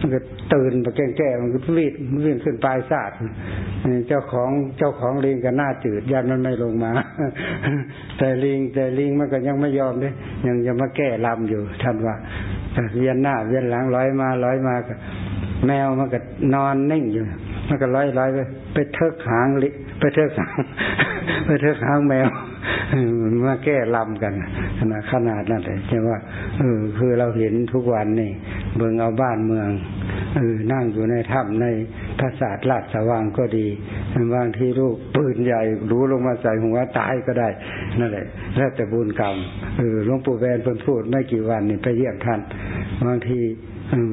มันก็ตื่นไปแก้แก้มันก็รีดวิ่งขึ้นปลายศาสตร์เจ้าของเจ้าของลิงก็หน้าจืดยันมันไม่ลงมา แต่ลิงแต่ลิงมันก็ยังไม่ยอมเลยยังยังมาแก้ลำอยู่ท่านว่าเวียนหน้าเวียนหลังร้อยมาร้อยมาก็แมวมันก็นอนนิ่งอยู่มันก็ร้อยร้อยไปไปเทิกหางลิไปเทิกหางไปเทิกหางแมว มาแก้ลำกันขนาดขนาดนั้นเลยใช่ว่าเออคือเราเห็นทุกวันนี่เบิ่งเอาบ้านเมืองเออนั่งอยู่ในถ้ำในพระศาสตร์ลาดสว่างก็ดีบางทีลูกปืนใหญ่รู้ลงมาใส่หัวตายก็ได้นั่นแหละแล้วแต่บุญกรรมเออหลวงปู่แวนเพิ่นพูดไม่กี่วันนี่ไปเยี่ยมท่านบางที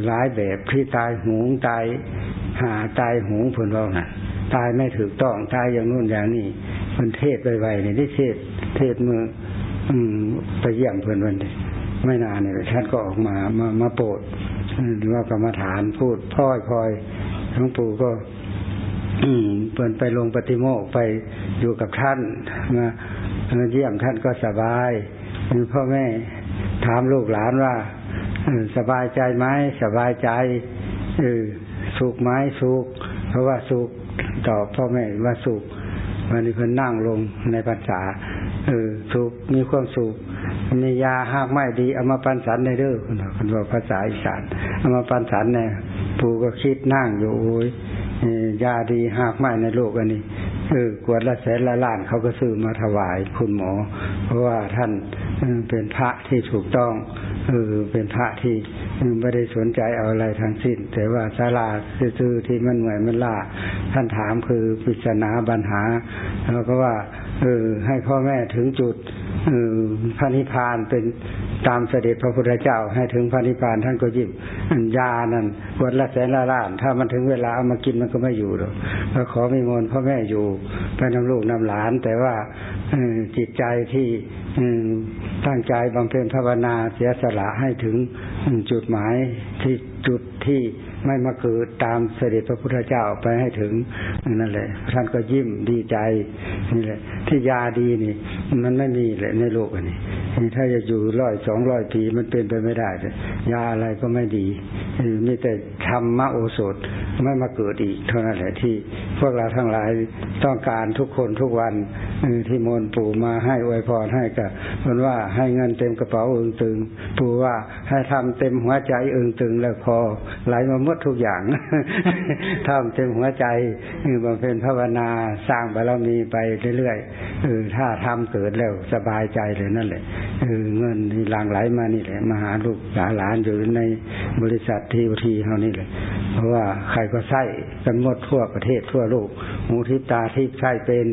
หลายแบบที่ตายหูงตายหาตายหูงผลว่าน่ะตายไม่ถูกต้องตายอย่างนู้นอย่างนี้ มันเทศไวๆเนี่ยที่เทศเทศมืออืมไปเยี่ยมเพื่อนวันไม่นานเนี่ยท่านก็ออกมามามาโปรดว่ากรรมฐานพูดพ่อยพลอยหลวงปู่ก็เปินไปลงปฏิโมกไปอยู่กับท่านมาเยี่ยมท่านก็สบายพ่อแม่ถามลูกหลานว่าสบายใจไหมสบายใจสุขไหมสุขเพราะว่าสุขตอบพ่อแม่ว่าสุข วันนี้เพิ่นนั่งลงในภาษาเออสุขมีความสุขมียาหามไม่ดีเอามาปันสันในเด้อคนคนบอกภาษาอีสานเอามาปันสันเนี่ยปู่ก็คิดนั่งอยู่โอ้ยยาดีหากไม่ในโลกอันนี้เออกวดละแสนละล้านเขาก็ซื้อมาถวายคุณหมอ เพราะว่าท่านเป็นพระที่ถูกต้อง เออเป็นพระที่ไม่ได้สนใจเอาอะไรทางสิ้น แต่ว่าศาลาซื่อที่มันเหนื่อยมันล่า ท่านถามคือปริศนาปัญหาแล้วก็ว่าเออให้พ่อแม่ถึงจุด พระนิพพานเป็นตามเสด็จพระพุทธเจ้า ให้ถึงพระนิพพานท่านก็ยิ้มยานั่นวันละแสนละล้าน ถ้ามันถึงเวลาเอามากินมันก็ไม่อยู่หรอกก็ขอมีมนพ่อแม่อยู่ไปนำลูกนำหลาน แต่ว่าจิตใจที่ตั้งใจบำเพ็ญภาวนาเสียสละให้ถึงจุดหมายที่จุดที่ ไม่มาเกิดตามเสด็จพระพุทธเจ้าไปให้ถึงนั่นแหละ ท่านก็ยิ้มดีใจนี่แหละ ที่ยาดีนี่ มันไม่มีเลยในโลกอันนี้ถ้าจะอยู่ร้อยสองร้อยปีมันเป็นไปไม่ได้เลยยาอะไรก็ไม่ดีมีแต่ธรรมโอสถไม่มาเกิดอีกเท่านั้นแหละที่ พวกเราทั้งหลายต้องการทุกคนทุกวันที่มนปู่มาให้อวยพรให้กับมันว่าให้เงินเต็มกระเป๋าเอิงตึง ปู่ว่าให้ทำเต็มหัวใจเอิงตึงแล้วพอไหลมาหมดทุกอย่างทำเต็มหัวใจบำเพ็ญภาวนาสร้างบารมีไปเรื่อยๆเออถ้าทำเกิดแล้วสบายใจเลยนั่นแหละเออเงินที่หลั่งไหลมานี่แหละมาหาลูกหาหลานอยู่ในบริษัททีทีเท่านี้เลยเพราะว่าใครก็ใส่กันหมดทั่วประเทศทั่วโลกหูทิตาทิพใช่เป็น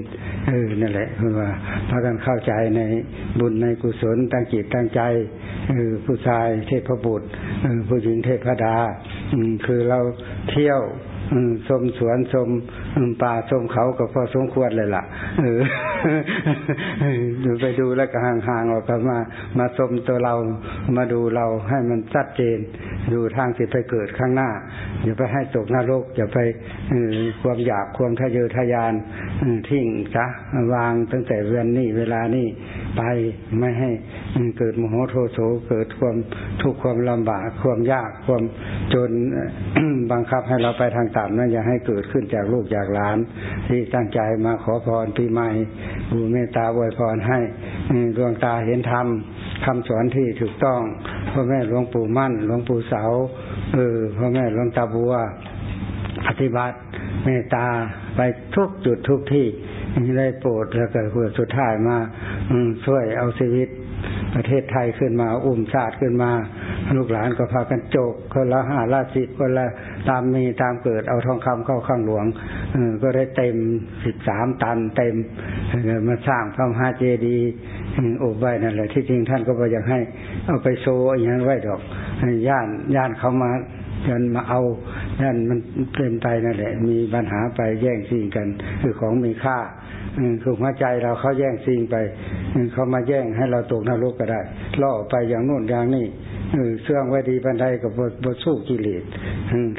เออนั่นแหละเพราะว่าพากันเข้าใจในบุญในกุศลตั้งจิตตั้งใจเออผู้ชายเทพบุตรเออผู้หญิงเทพดาอืมคือเราเที่ยวชมสวนชมป่าชมเขาก็พอสมควรเลยล่ะเออดูไปดูแล้วก็ห่างๆออกมา มาชมตัวเรามาดูเราให้มันชัดเจน ดูทางสิไปเกิดข้างหน้า อย่าไปให้ตกนรก อย่าไปความอยากความทะเยอทะยานทิ้งซะวางตั้งแต่เวลานี้เวลานี้ไปไม่ให้เกิดโมโหโทโสเกิดความทุกข์ความลำบากความยากความจนบังคับให้เราไปทางต่ำนั้นอย่าให้เกิดขึ้นจากลูกจากหลาน ที่ตั้งใจมาขอพรปีใหม่บูเมตตาอวยพรให้ดวงตาเห็นธรรม คำสอนที่ถูกต้องพ่อแม่หลวงปู่มั่น หลวงปู่เสาเออพ่อแม่หลวงตาบัวปฏิบัติเมตตาไปทุกจุดทุกที่ได้โปรดแล้วก็เพื่อสุดท้ายมาช่วยเอาชีวิตประเทศไทยขึ้นมา อุ้มชาติขึ้นมา ลูกหลานก็พากันโจกคนละห้าละสิบคนละตามมีตามเกิดเอาทองคำเข้าข้างหลวงอก็ได้เต็มสิบสามตันเต็มมาสร้างพระมหาเจดีย์อบไว้นั่นแหละที่จริงท่านก็บอกอยากให้ เอาไปโซอย่างนั้นไว้ดอกย่านย่านเขามายันมาเอาย่นมันเป็นไปนั่นแหละ มีปัญหาไปแย่งสิ่งกัน คือของมีค่าคือหัวใจเราเขาแย่งสิ่งไปเขามาแย่งให้เราตกนรกก็ได้ล่อไปอย่างโน้นอย่างนี้ เสื่องไว้ดีบันไดกับบทสู้กิเลส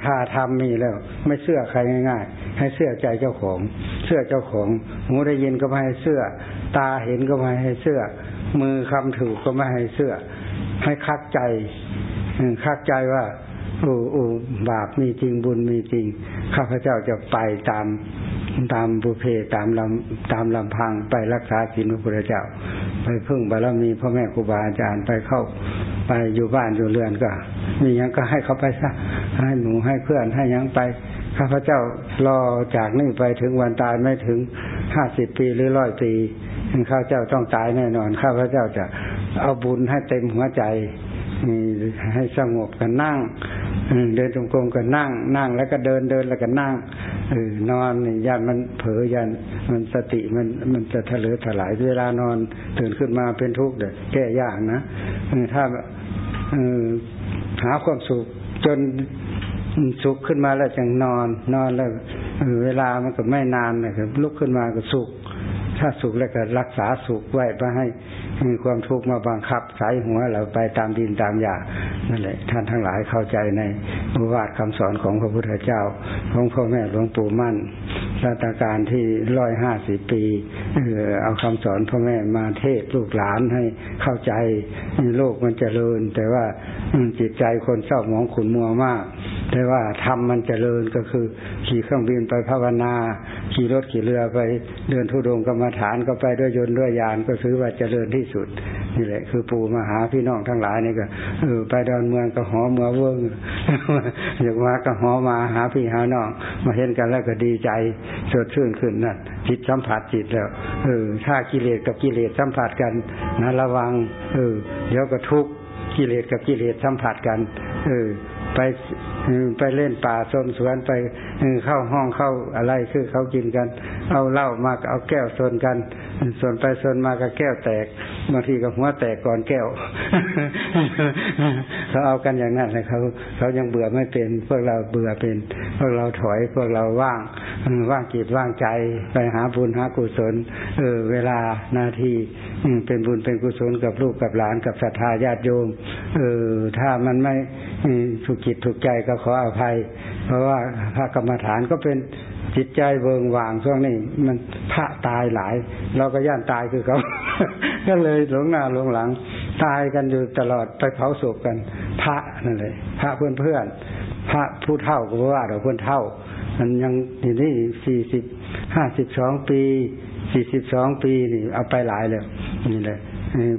ถ้าทำมีแล้ว ไม่เชื่อใครง่าย ๆ ให้เชื่อใจเจ้าของ เชื่อเจ้าของหูได้ยินก็ไม่ให้เชื่อ ตาเห็นก็ไม่ให้เชื่อ มือคำถูกก็ไม่ให้เชื่อ ให้คักใจคักใจว่าโอ้โอ้บาปมีจริงบุญมีจริง ข้าพเจ้าจะไปตาม ตามบุเพตามลำตามลำพังไปรักษาศีลพระพุทธเจ้า ไปพึ่งบารมีพ่อแม่ครูบาอาจารย์ไปเข้าไปอยู่บ้านอยู่เรือนก็ มียังก็ให้เขาไปซะให้หนูให้เพื่อนให้ยังไปข้าพเจ้ารอจากนี่ไปถึงวันตายไม่ถึงห้าสิบปีหรือร้อยปีข้าพเจ้าต้องตายแน่นอน ข้าพเจ้าจะเอาบุญให้เต็มหัวใจให้สงบกันนั่ง เดินจงกรมก็นั่ง นั่งแล้วก็เดินเดินแล้วก็นั่ง นอนนี่ยันมันเผลอยันมันสติมันมันจะทะเลถลายเวลานอนตื่นขึ้นมาเป็นทุกข์เด็กแก้ยากนะถ้าหาความสุขจนสุขขึ้นมาแล้วจังนอนนอนแล้วเวลามันก็ไม่นานนะครับลุกขึ้นมาก็สุข ถ้าสุขแล้วก็รักษาสุขไว้ไปให้ มีความทุกข์มาบังคับสายหัวเราไปตามดินตามยานั่นแหละ ท่านทั้งหลายเข้าใจในอุวาทคำสอนของพระพุทธเจ้า ของพ่อแม่หลวงปู่มั่นรัตการที่ร้อยห้าสิบปีเออเอาคำสอนพ่อแม่มาเทศลูกหลานให้เข้าใจโลกมันจเจริญ แต่ว่าจิตใจคนเศร้าหมองขุนมัวมาก แต่ว่าธรรมมันจเจริญก็คือ ขี่เครื่องบินไปภาวนา ขี่รถขี่เรือไปเดินทุดงกรรมฐานก็ไปด้วยยนต์ด้วยยานก็ถือว่าเจริญที่สุดนี่แหละ คือปู่มาหาพี่น้องทั้งหลายนี่ก็เออไปดอนเมืองก็หอเมือเวิ้งอยากมาก็หอมาหาพี่หาน้อง มาเห็นกันแล้วก็ดีใจสดชื่นขึ้นนั่นจิตสัมผัสจิตแล้วเออถ้ากิเลสกับกิเลสสัมผัสกันนะระวังเออเดี๋ยวก็ทุกกิเลสกับกิเลสสัมผัสกัน เออ ไป ไปเล่นป่าสนสวนไปเข้าห้องเข้าอะไรคือเขากินกัน เอาเหล้ามาเอาแก้วสนกันส่วนไปส่วนมาก็แก้วแตกบางทีก็หัวแตกก่อนแก้วเขาเอากันอย่างนั้นเลยเขาเขายังเบื่อไม่เป็น พวกเราเบื่อเป็น พวกเราถอยพวกเราว่างว่างจิตว่างใจไปหาบุญหากุศลเออเวลานาทีเป็นบุญเป็นกุศลกับลูกกับหลานกับศรัทธาญาติโยมเออถ้ามันไม่ถูกจิตถูกใจก็ขออภัย เพราะว่าพระกรรมฐานก็เป็นจิตใจเบิงวางช่วงนี้ มันพระตายหลาย เราก็ย่านตายคือเขาก็เลยหลงหน้าหลงหลัง ตายกันอยู่ตลอดไปเผาศพกัน พระนั่นเลยพระเพื่อนเพื่อนพระผู้เท่าก็ว่าเราเพื่อนเท่า มันยังที่นี่สี่สิบห้าสิบสองปีสี่สิบสองปีนี่เอาไปหลายแล้วนี่เลย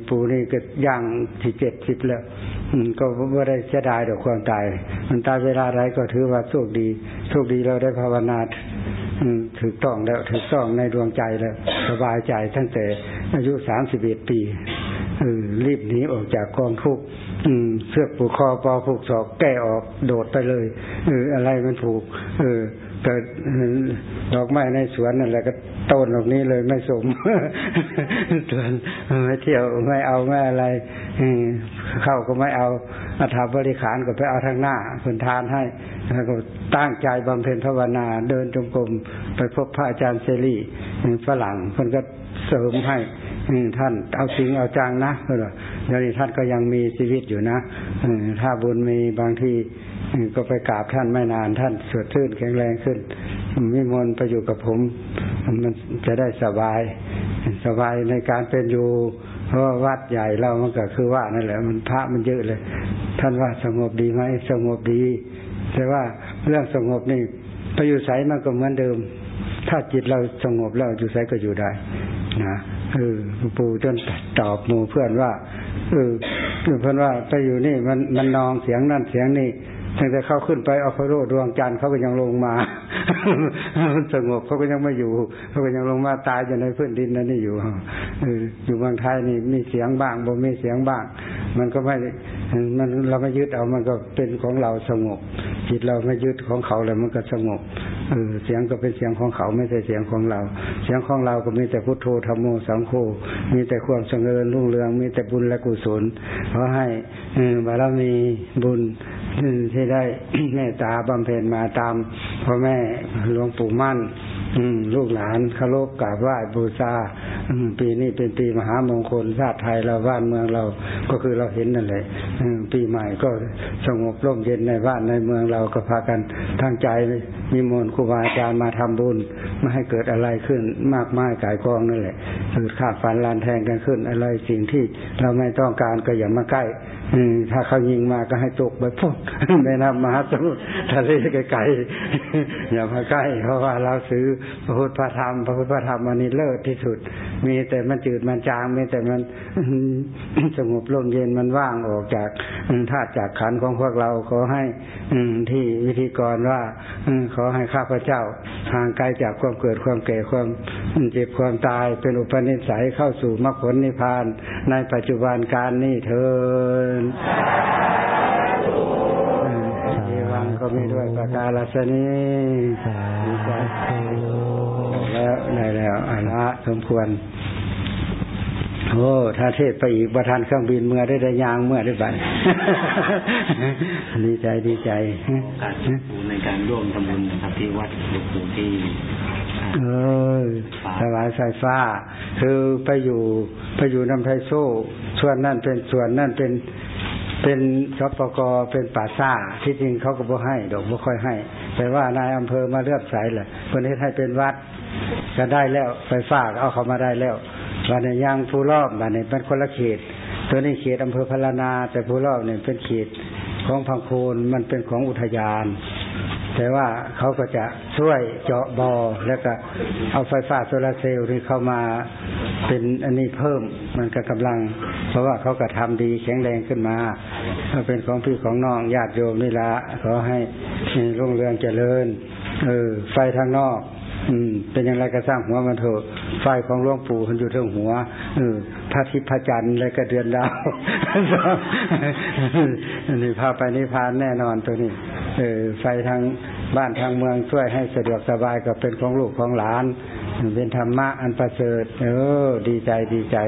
ปู่นี่ก็ย่างที่เจ็ดสิบแล้ว ก็ไม่ได้เสียดายดอกความตาย มันตายเวลาไรก็ถือว่าโชคดีโชคดีเราได้ภาวนาถูกต้องแล้วถูกต้องในดวงใจแล้วสบายใจตั้งแต่อายุสามสิบเอ็ดปีรีบหนีออกจากกองทุกเสื้อผูกคอปอผูกศอกแก้ออกโดดไปเลยอออะไรมันผูก เกิดดอกไม้ในสวนนั่นแหละก็ต้นออกนี้เลยไม่สมสวนไม่เที่ยวไม่เอาไม่อะไรเข้าก็ไม่เอาอาถาบริขารก็ไปเอาทางหน้าคนทานให้แล้วก็ตั้งใจบำเพ็ญภาวนา เดินจงกรมไปพบพระอาจารย์เซรีฝรั่งคนก็เสริมให้ท่านเอาจริงเอาจังนะเดี๋ยวนี้ท่านก็ยังมีชีวิตอยู่นะถ้าบุญมีบางที ก็ไปกราบท่านไม่นานท่านสดชื่นแข็งแรงขึ้นมิมนไปอยู่กับผม มันจะได้สบาย สบายในการเป็นอยู่ เพราะวัดใหญ่เรามันก็คือว่านั่นแหละ มันพระมันเยอะเลย ท่านว่าสงบดีไหมสงบดี แต่ว่าเรื่องสงบนี่ไปอยู่ใสมันก็เหมือนเดิม ถ้าจิตเราสงบแล้วอยู่ใสก็อยู่ได้นะเออปู่จนตอบหมู่เพื่อนว่าเออเพื่อนว่าไปอยู่นี่มันมันนองเสียงนั่นเสียงนี่ ตั้งแต่เขาขึ้นไปอพโรดวงจันทร์เขาก็ยังลงมาสงบเขาก็ยังไม่อยู่เขาก็ยังลงมาตายอยู่ในพื้นดินนั่นนี่อยู่อยู่บางไทยนี่มีเสียงบ้างบ่มีเสียงบ้าง มันก็ไม่มันเราไม่ยึดเอามันก็เป็นของเราสงบ จิตเราไม่ยึดของเขาเลยมันก็สงบ เสียงก็เป็นเสียงของเขาไม่ใช่เสียงของเรา เสียงของเราก็มีแต่พุทโธธรรมโมสังโฆมีแต่ความสงเริญรุ่งเรือง มีแต่บุญและกุศลขอให้บารมีบุญที่ได้เมตตาบำเพ็ญมาตามพ่อแม่หลวงปู่มั่น ลูกหลานเคารพกราบไหว้บูชาปีนี้เป็นปีมหามงคลชาติไทยเราบ้านเมืองเราก็คือเราเห็นนั่นแหละปีใหม่ก็สงบร่มเย็นในบ้านในเมืองเราก็พากันทางใจมีมนครูบาอาจารย์มาทำบุญ ไม่ให้เกิดอะไรขึ้นมากมายกายกองนั่นแหละเกิดขาดฟันลานแทงกันขึ้น อะไรสิ่งที่เราไม่ต้องการก็อย่ามาใกล้ถ้าเขายิงมาก็ให้ตกไปพุ่งในน้ำมหาสมุทรทะเลไกลๆอย่ามาใกล้เพราะว่าเราซื้อพระพุทธพระธรรมพระพุทธพระธรรมอันนี้เลิศที่สุด มีแต่มันจืดมันจางมีแต่มันสงบร่มเย็นมันว่างออกจากธาตุจากขันของพวกเราขอให้ที่วิธีกรว่าขอให้ข้าพเจ้าห่างไกลจากความเกิดความแก่ความเจ็บความตายเป็นอุปนิสัยเข้าสู่มรรคผลนิพพาน ในปัจจุบันการนี้เถิดวังก็มีด้วยประกาศสนีแล้วได้แล้วอาละสมควรโอ้ถ้าเทศไปอีกประธานเครื่องบินเมื่อได้ได้ยางเมื่อได้บันดีใจดีใจ
การในการร่วมทำบุญนะครับที่วัดหลวงปู่ที่
เออถวายไฟฟ้า คือไปอยู่ไปอยู่น้ำไทยโซ่ส่วนนั่นเป็นส่วนนั่นเป็นเป็นสปกเป็นป่าซ่าที่จริงเขาก็บ่ให้ดอกบ่ค่อยให้ แต่ว่านายอำเภอมาเลือกสายแหละคนนี้ให้เป็นวัดก็ได้แล้วไฟฟ้าเอาเขามาได้แล้ววันนี้ยังผู้รอบวันนี้เป็นคนละเขต ตัวนี้เขตอำเภอพลานา แต่ผู้รอบเนี่ยเป็นเขตของพังโคนมันเป็นของอุทยาน แต่ว่าเขาก็จะช่วยเจาะบอแล้วก็เอาไฟฟ้าโซลาเซลล์ที่เข้ามาเป็นอันนี้เพิ่มมันก็กำลัง เพราะว่าเขาก็ทำดีแข็งแรงขึ้นมาถ้าเป็นของพี่ของน้องญาติโยมนี่ละขอให้รุ่งเรืองเจริญ เออ ไฟทางนอก อืม เป็นอย่างไรก็สร้างหัวมันเถอะไฟของหลวงปู่มันอยู่เทิงหัวเออพระทิพย์พระจันทร์และก็เดือนดาวนี่พาไปนิพพานแน่นอนตัวนี้ ไฟทางบ้านทางเมืองช่วยให้สะดวกสบายก็เป็นของลูกของหลาน เป็นธรรมะอันประเสริฐเออดีใจดีใจ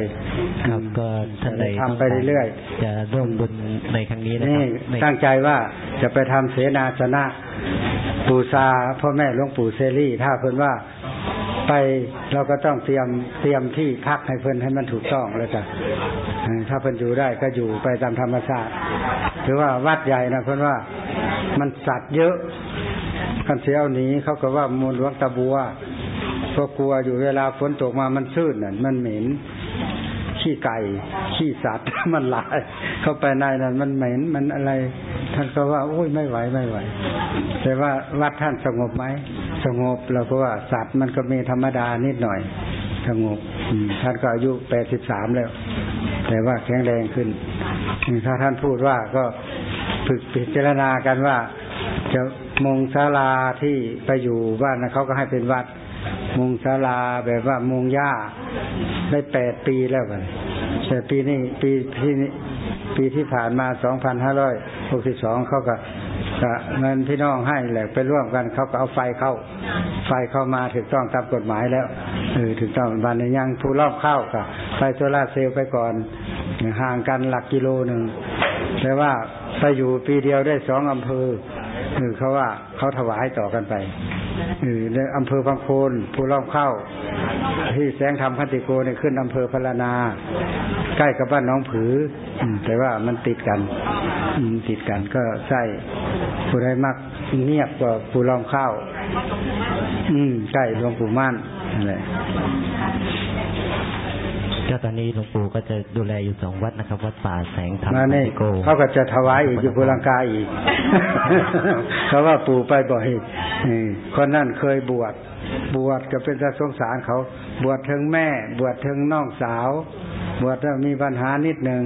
ครับก็ท่านใด
ทำไปเรื่อย
ๆจะร่วมบุญในครั้งนี้นะ
ครับตั้งใจว่าจะไปทำเสนาสนะ ปูซาพ่อแม่หลวงปู่เซรี่ถ้าเพิ่นว่า ไปเราก็ต้องเตรียมเตรียมที่พักให้เพิ่นให้มันถูกต้องแล้วจ้ะถ้าเพิ่นอยู่ได้ก็อยู่ไปตามธรรมชาติหรือว่าวัดใหญ่นะเพิ่นว่ามันสัตว์เยอะกันเสียวหนีเขาก็ว่ามูลหลวงตะบัวก็กลัวอยู่เวลาฝนตกมามันชื้นน่ะมันเหม็น ขี้ไก่ ขี้สัตว์มันหลาย เข้าไปในนั้นมันเหม็นมันอะไร ท่านก็ว่าโอ้ยไม่ไหวไม่ไหว แต่ว่าวัดท่านสงบไหมสงบเราก็ว่าสัตว์มันก็มีธรรมดานิดหน่อย สงบท่านก็อายุแปดสิบสามแล้ว แต่ว่าแข็งแรงขึ้นถ้าท่านพูดว่าก็ฝึกพิจารณากันว่าจะมงศาลาที่ไปอยู่บ้านนะเขาก็ให้เป็นวัด มุงศาลาแบบว่ามุงหญ้าได้แปดปีแล้วกันแต่ปีนี้ปีที่นี้ปีที่ผ่านมาสองพันห้าร้อยหกสิบสองเขาก็เงินพี่น้องให้แหละไปร่วมกันเขาก็เอาไฟเข้า ไฟเข้ามาถูกต้องตามกฎหมายแล้วเออถูกต้องวันนี้ยังผู้รอบเข้ากับไฟโซลาเซลล์ไปก่อน ห่างกันหลักกิโลหนึ่งแต่ว่าไปอยู่ปีเดียวได้สองอำเภอคือเขาว่าเขาถวายต่อกันไป ในอำเภอพังโคนผู้ล่อมเข้า ที่แสงธรรมคันติโกเนี่ยขึ้นอำเภอพลานา ใกล้กับบ้านน้องผือแต่ว่ามันติดกันติดกันก็ใช่ผู้ใดมักเงียบกว่าผู้ล่อมเข้า อืมใกล้หลวงปู่มั่นอะไร
ก็ตอนนี้หลวงปู่ก็จะดูแลอยู่สองวัดนะครับ วัดป่าแสงธรรม
โกเขาก็จะถวายอีกอยู่ภูลังกาอีกเขาว่าปู่ไปบ่อยคนนั่นเคยบวชบวชก็เป็นสงสารเขา บวชถึงแม่ บวชถึงน้องสาว บวชมีปัญหานิดหนึ่ง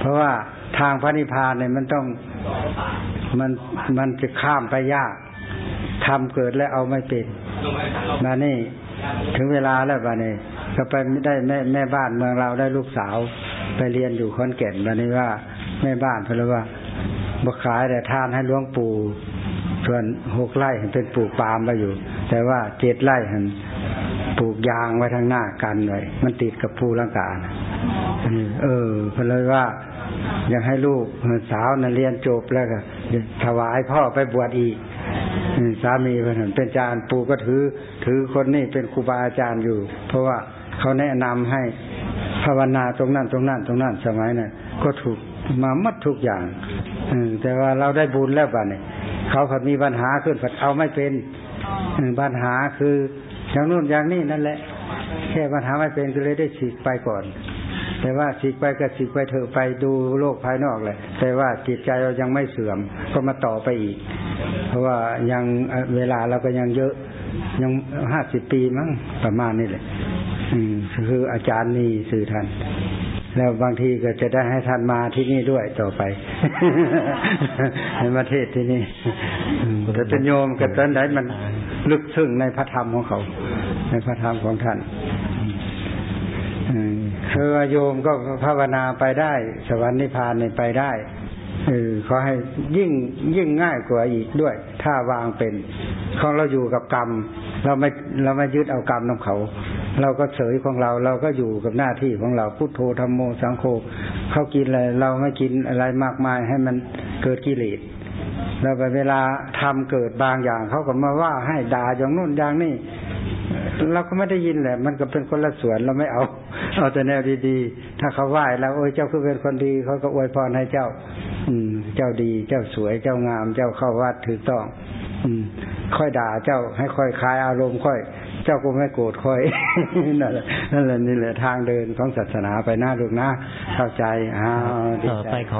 เพราะว่าทางพระนิพพานเนี่ยมันต้องมันมันจะข้ามไปยากทำเกิดแล้วเอาไม่เป็นมานี่ถึงเวลาแล้วบ้านี้ ก็ไปไม่ได้แม่แม่บ้านเมืองเราได้ลูกสาว ไปเรียนอยู่ขอนแก่นบ้านี้ว่าแม่บ้านเพราะว่าบขายแต่ทานให้หลวงปู่ส่วนหกไร่เป็นปลูกปาล์มไปอยู่ แต่ว่าเจ็ดไร่เห็นปลูกยางไว้ทางหน้ากันไว้มันติดกับภูลังกานะเออเพราะเลยว่าอยากให้ลูกสาวนะเรียนจบแล้วก็ถวายพ่อไปบวชอีกสามีเป็นเป็นอาจารย์ปู่ก็ถือ ถือคนนี้เป็นครูบาอาจารย์อยู่ เพราะว่า เขาแนะนำให้ภาวนาตรงนั้นตรงนั้นตรงนั้นสมัยนั้นก็ถูกมามัดทุกอย่างแต่ว่าเราได้บุญแล้วบ้านี่เขาผัดมีปัญหาขึ้นผัดเอาไม่เป็นปัญหาคืออย่างนู้นอย่างนี้นั่นแหละ แค่ปัญหาไม่เป็นก็เลยได้ฉีกไปก่อน แต่ว่าฉีกไปก็ฉีกไปเถอะไปดูโลกภายนอกเลยแต่ว่าจิตใจเรายังไม่เสื่อมก็มาต่อไปอีก เพราะว่ายังเวลาเราก็ยังเยอะยังห้าสิบปีมั้งประมาณนี้แหละ อืมคืออาจารย์นี่สื่อท่านแล้วบางทีก็จะได้ให้ท่านมาที่นี่ด้วยต่อไปในประเทศที่นี่แต่เป็นโยมกับตอนไหนมันลึกซึ้งในพระธรรมของเขา ในพระธรรมของท่านคือโยมก็ภาวนาไปได้ สวรรค์นิพพานเนี่ยไปได้เออขอให้ยิ่งยิ่งง่ายกว่าอีกด้วย ถ้าวางเป็นของเราอยู่กับกรรม เราไม่เราไม่ยึดเอากรรมของเขา เราก็เฉยของเราเราก็อยู่กับหน้าที่ของเราพุทโธธรรมโมสังโฆเขากินอะไรเราไม่กินอะไรมากมายให้มันเกิดกิเลสเราไปเวลาทำเกิดบางอย่างเขาก็มาว่าให้ด่าอย่างนู้นอย่างนี้เราก็ไม่ได้ยินแหละ มันก็เป็นคนละส่วนเราไม่เอา เอาแต่แนวดีๆ ถ้าเขาไหว้แล้วโอ้ยเจ้าคือเป็นคนดีเขาก็อวยพรให้เจ้า อืม เจ้าดี เจ้าสวย เจ้างาม เจ้าเข้าวัดถูกต้อง ค่อยด่าเจ้าให้ค่อยคลายอารมณ์ค่อย เจ้าก็ไม่โกรธค่อยนั่นแหละนั่นแหละนี่แหละทางเดินของศาสนาไปหน้าลูกนะเข้าใจอ้าว
ต่อไปขอ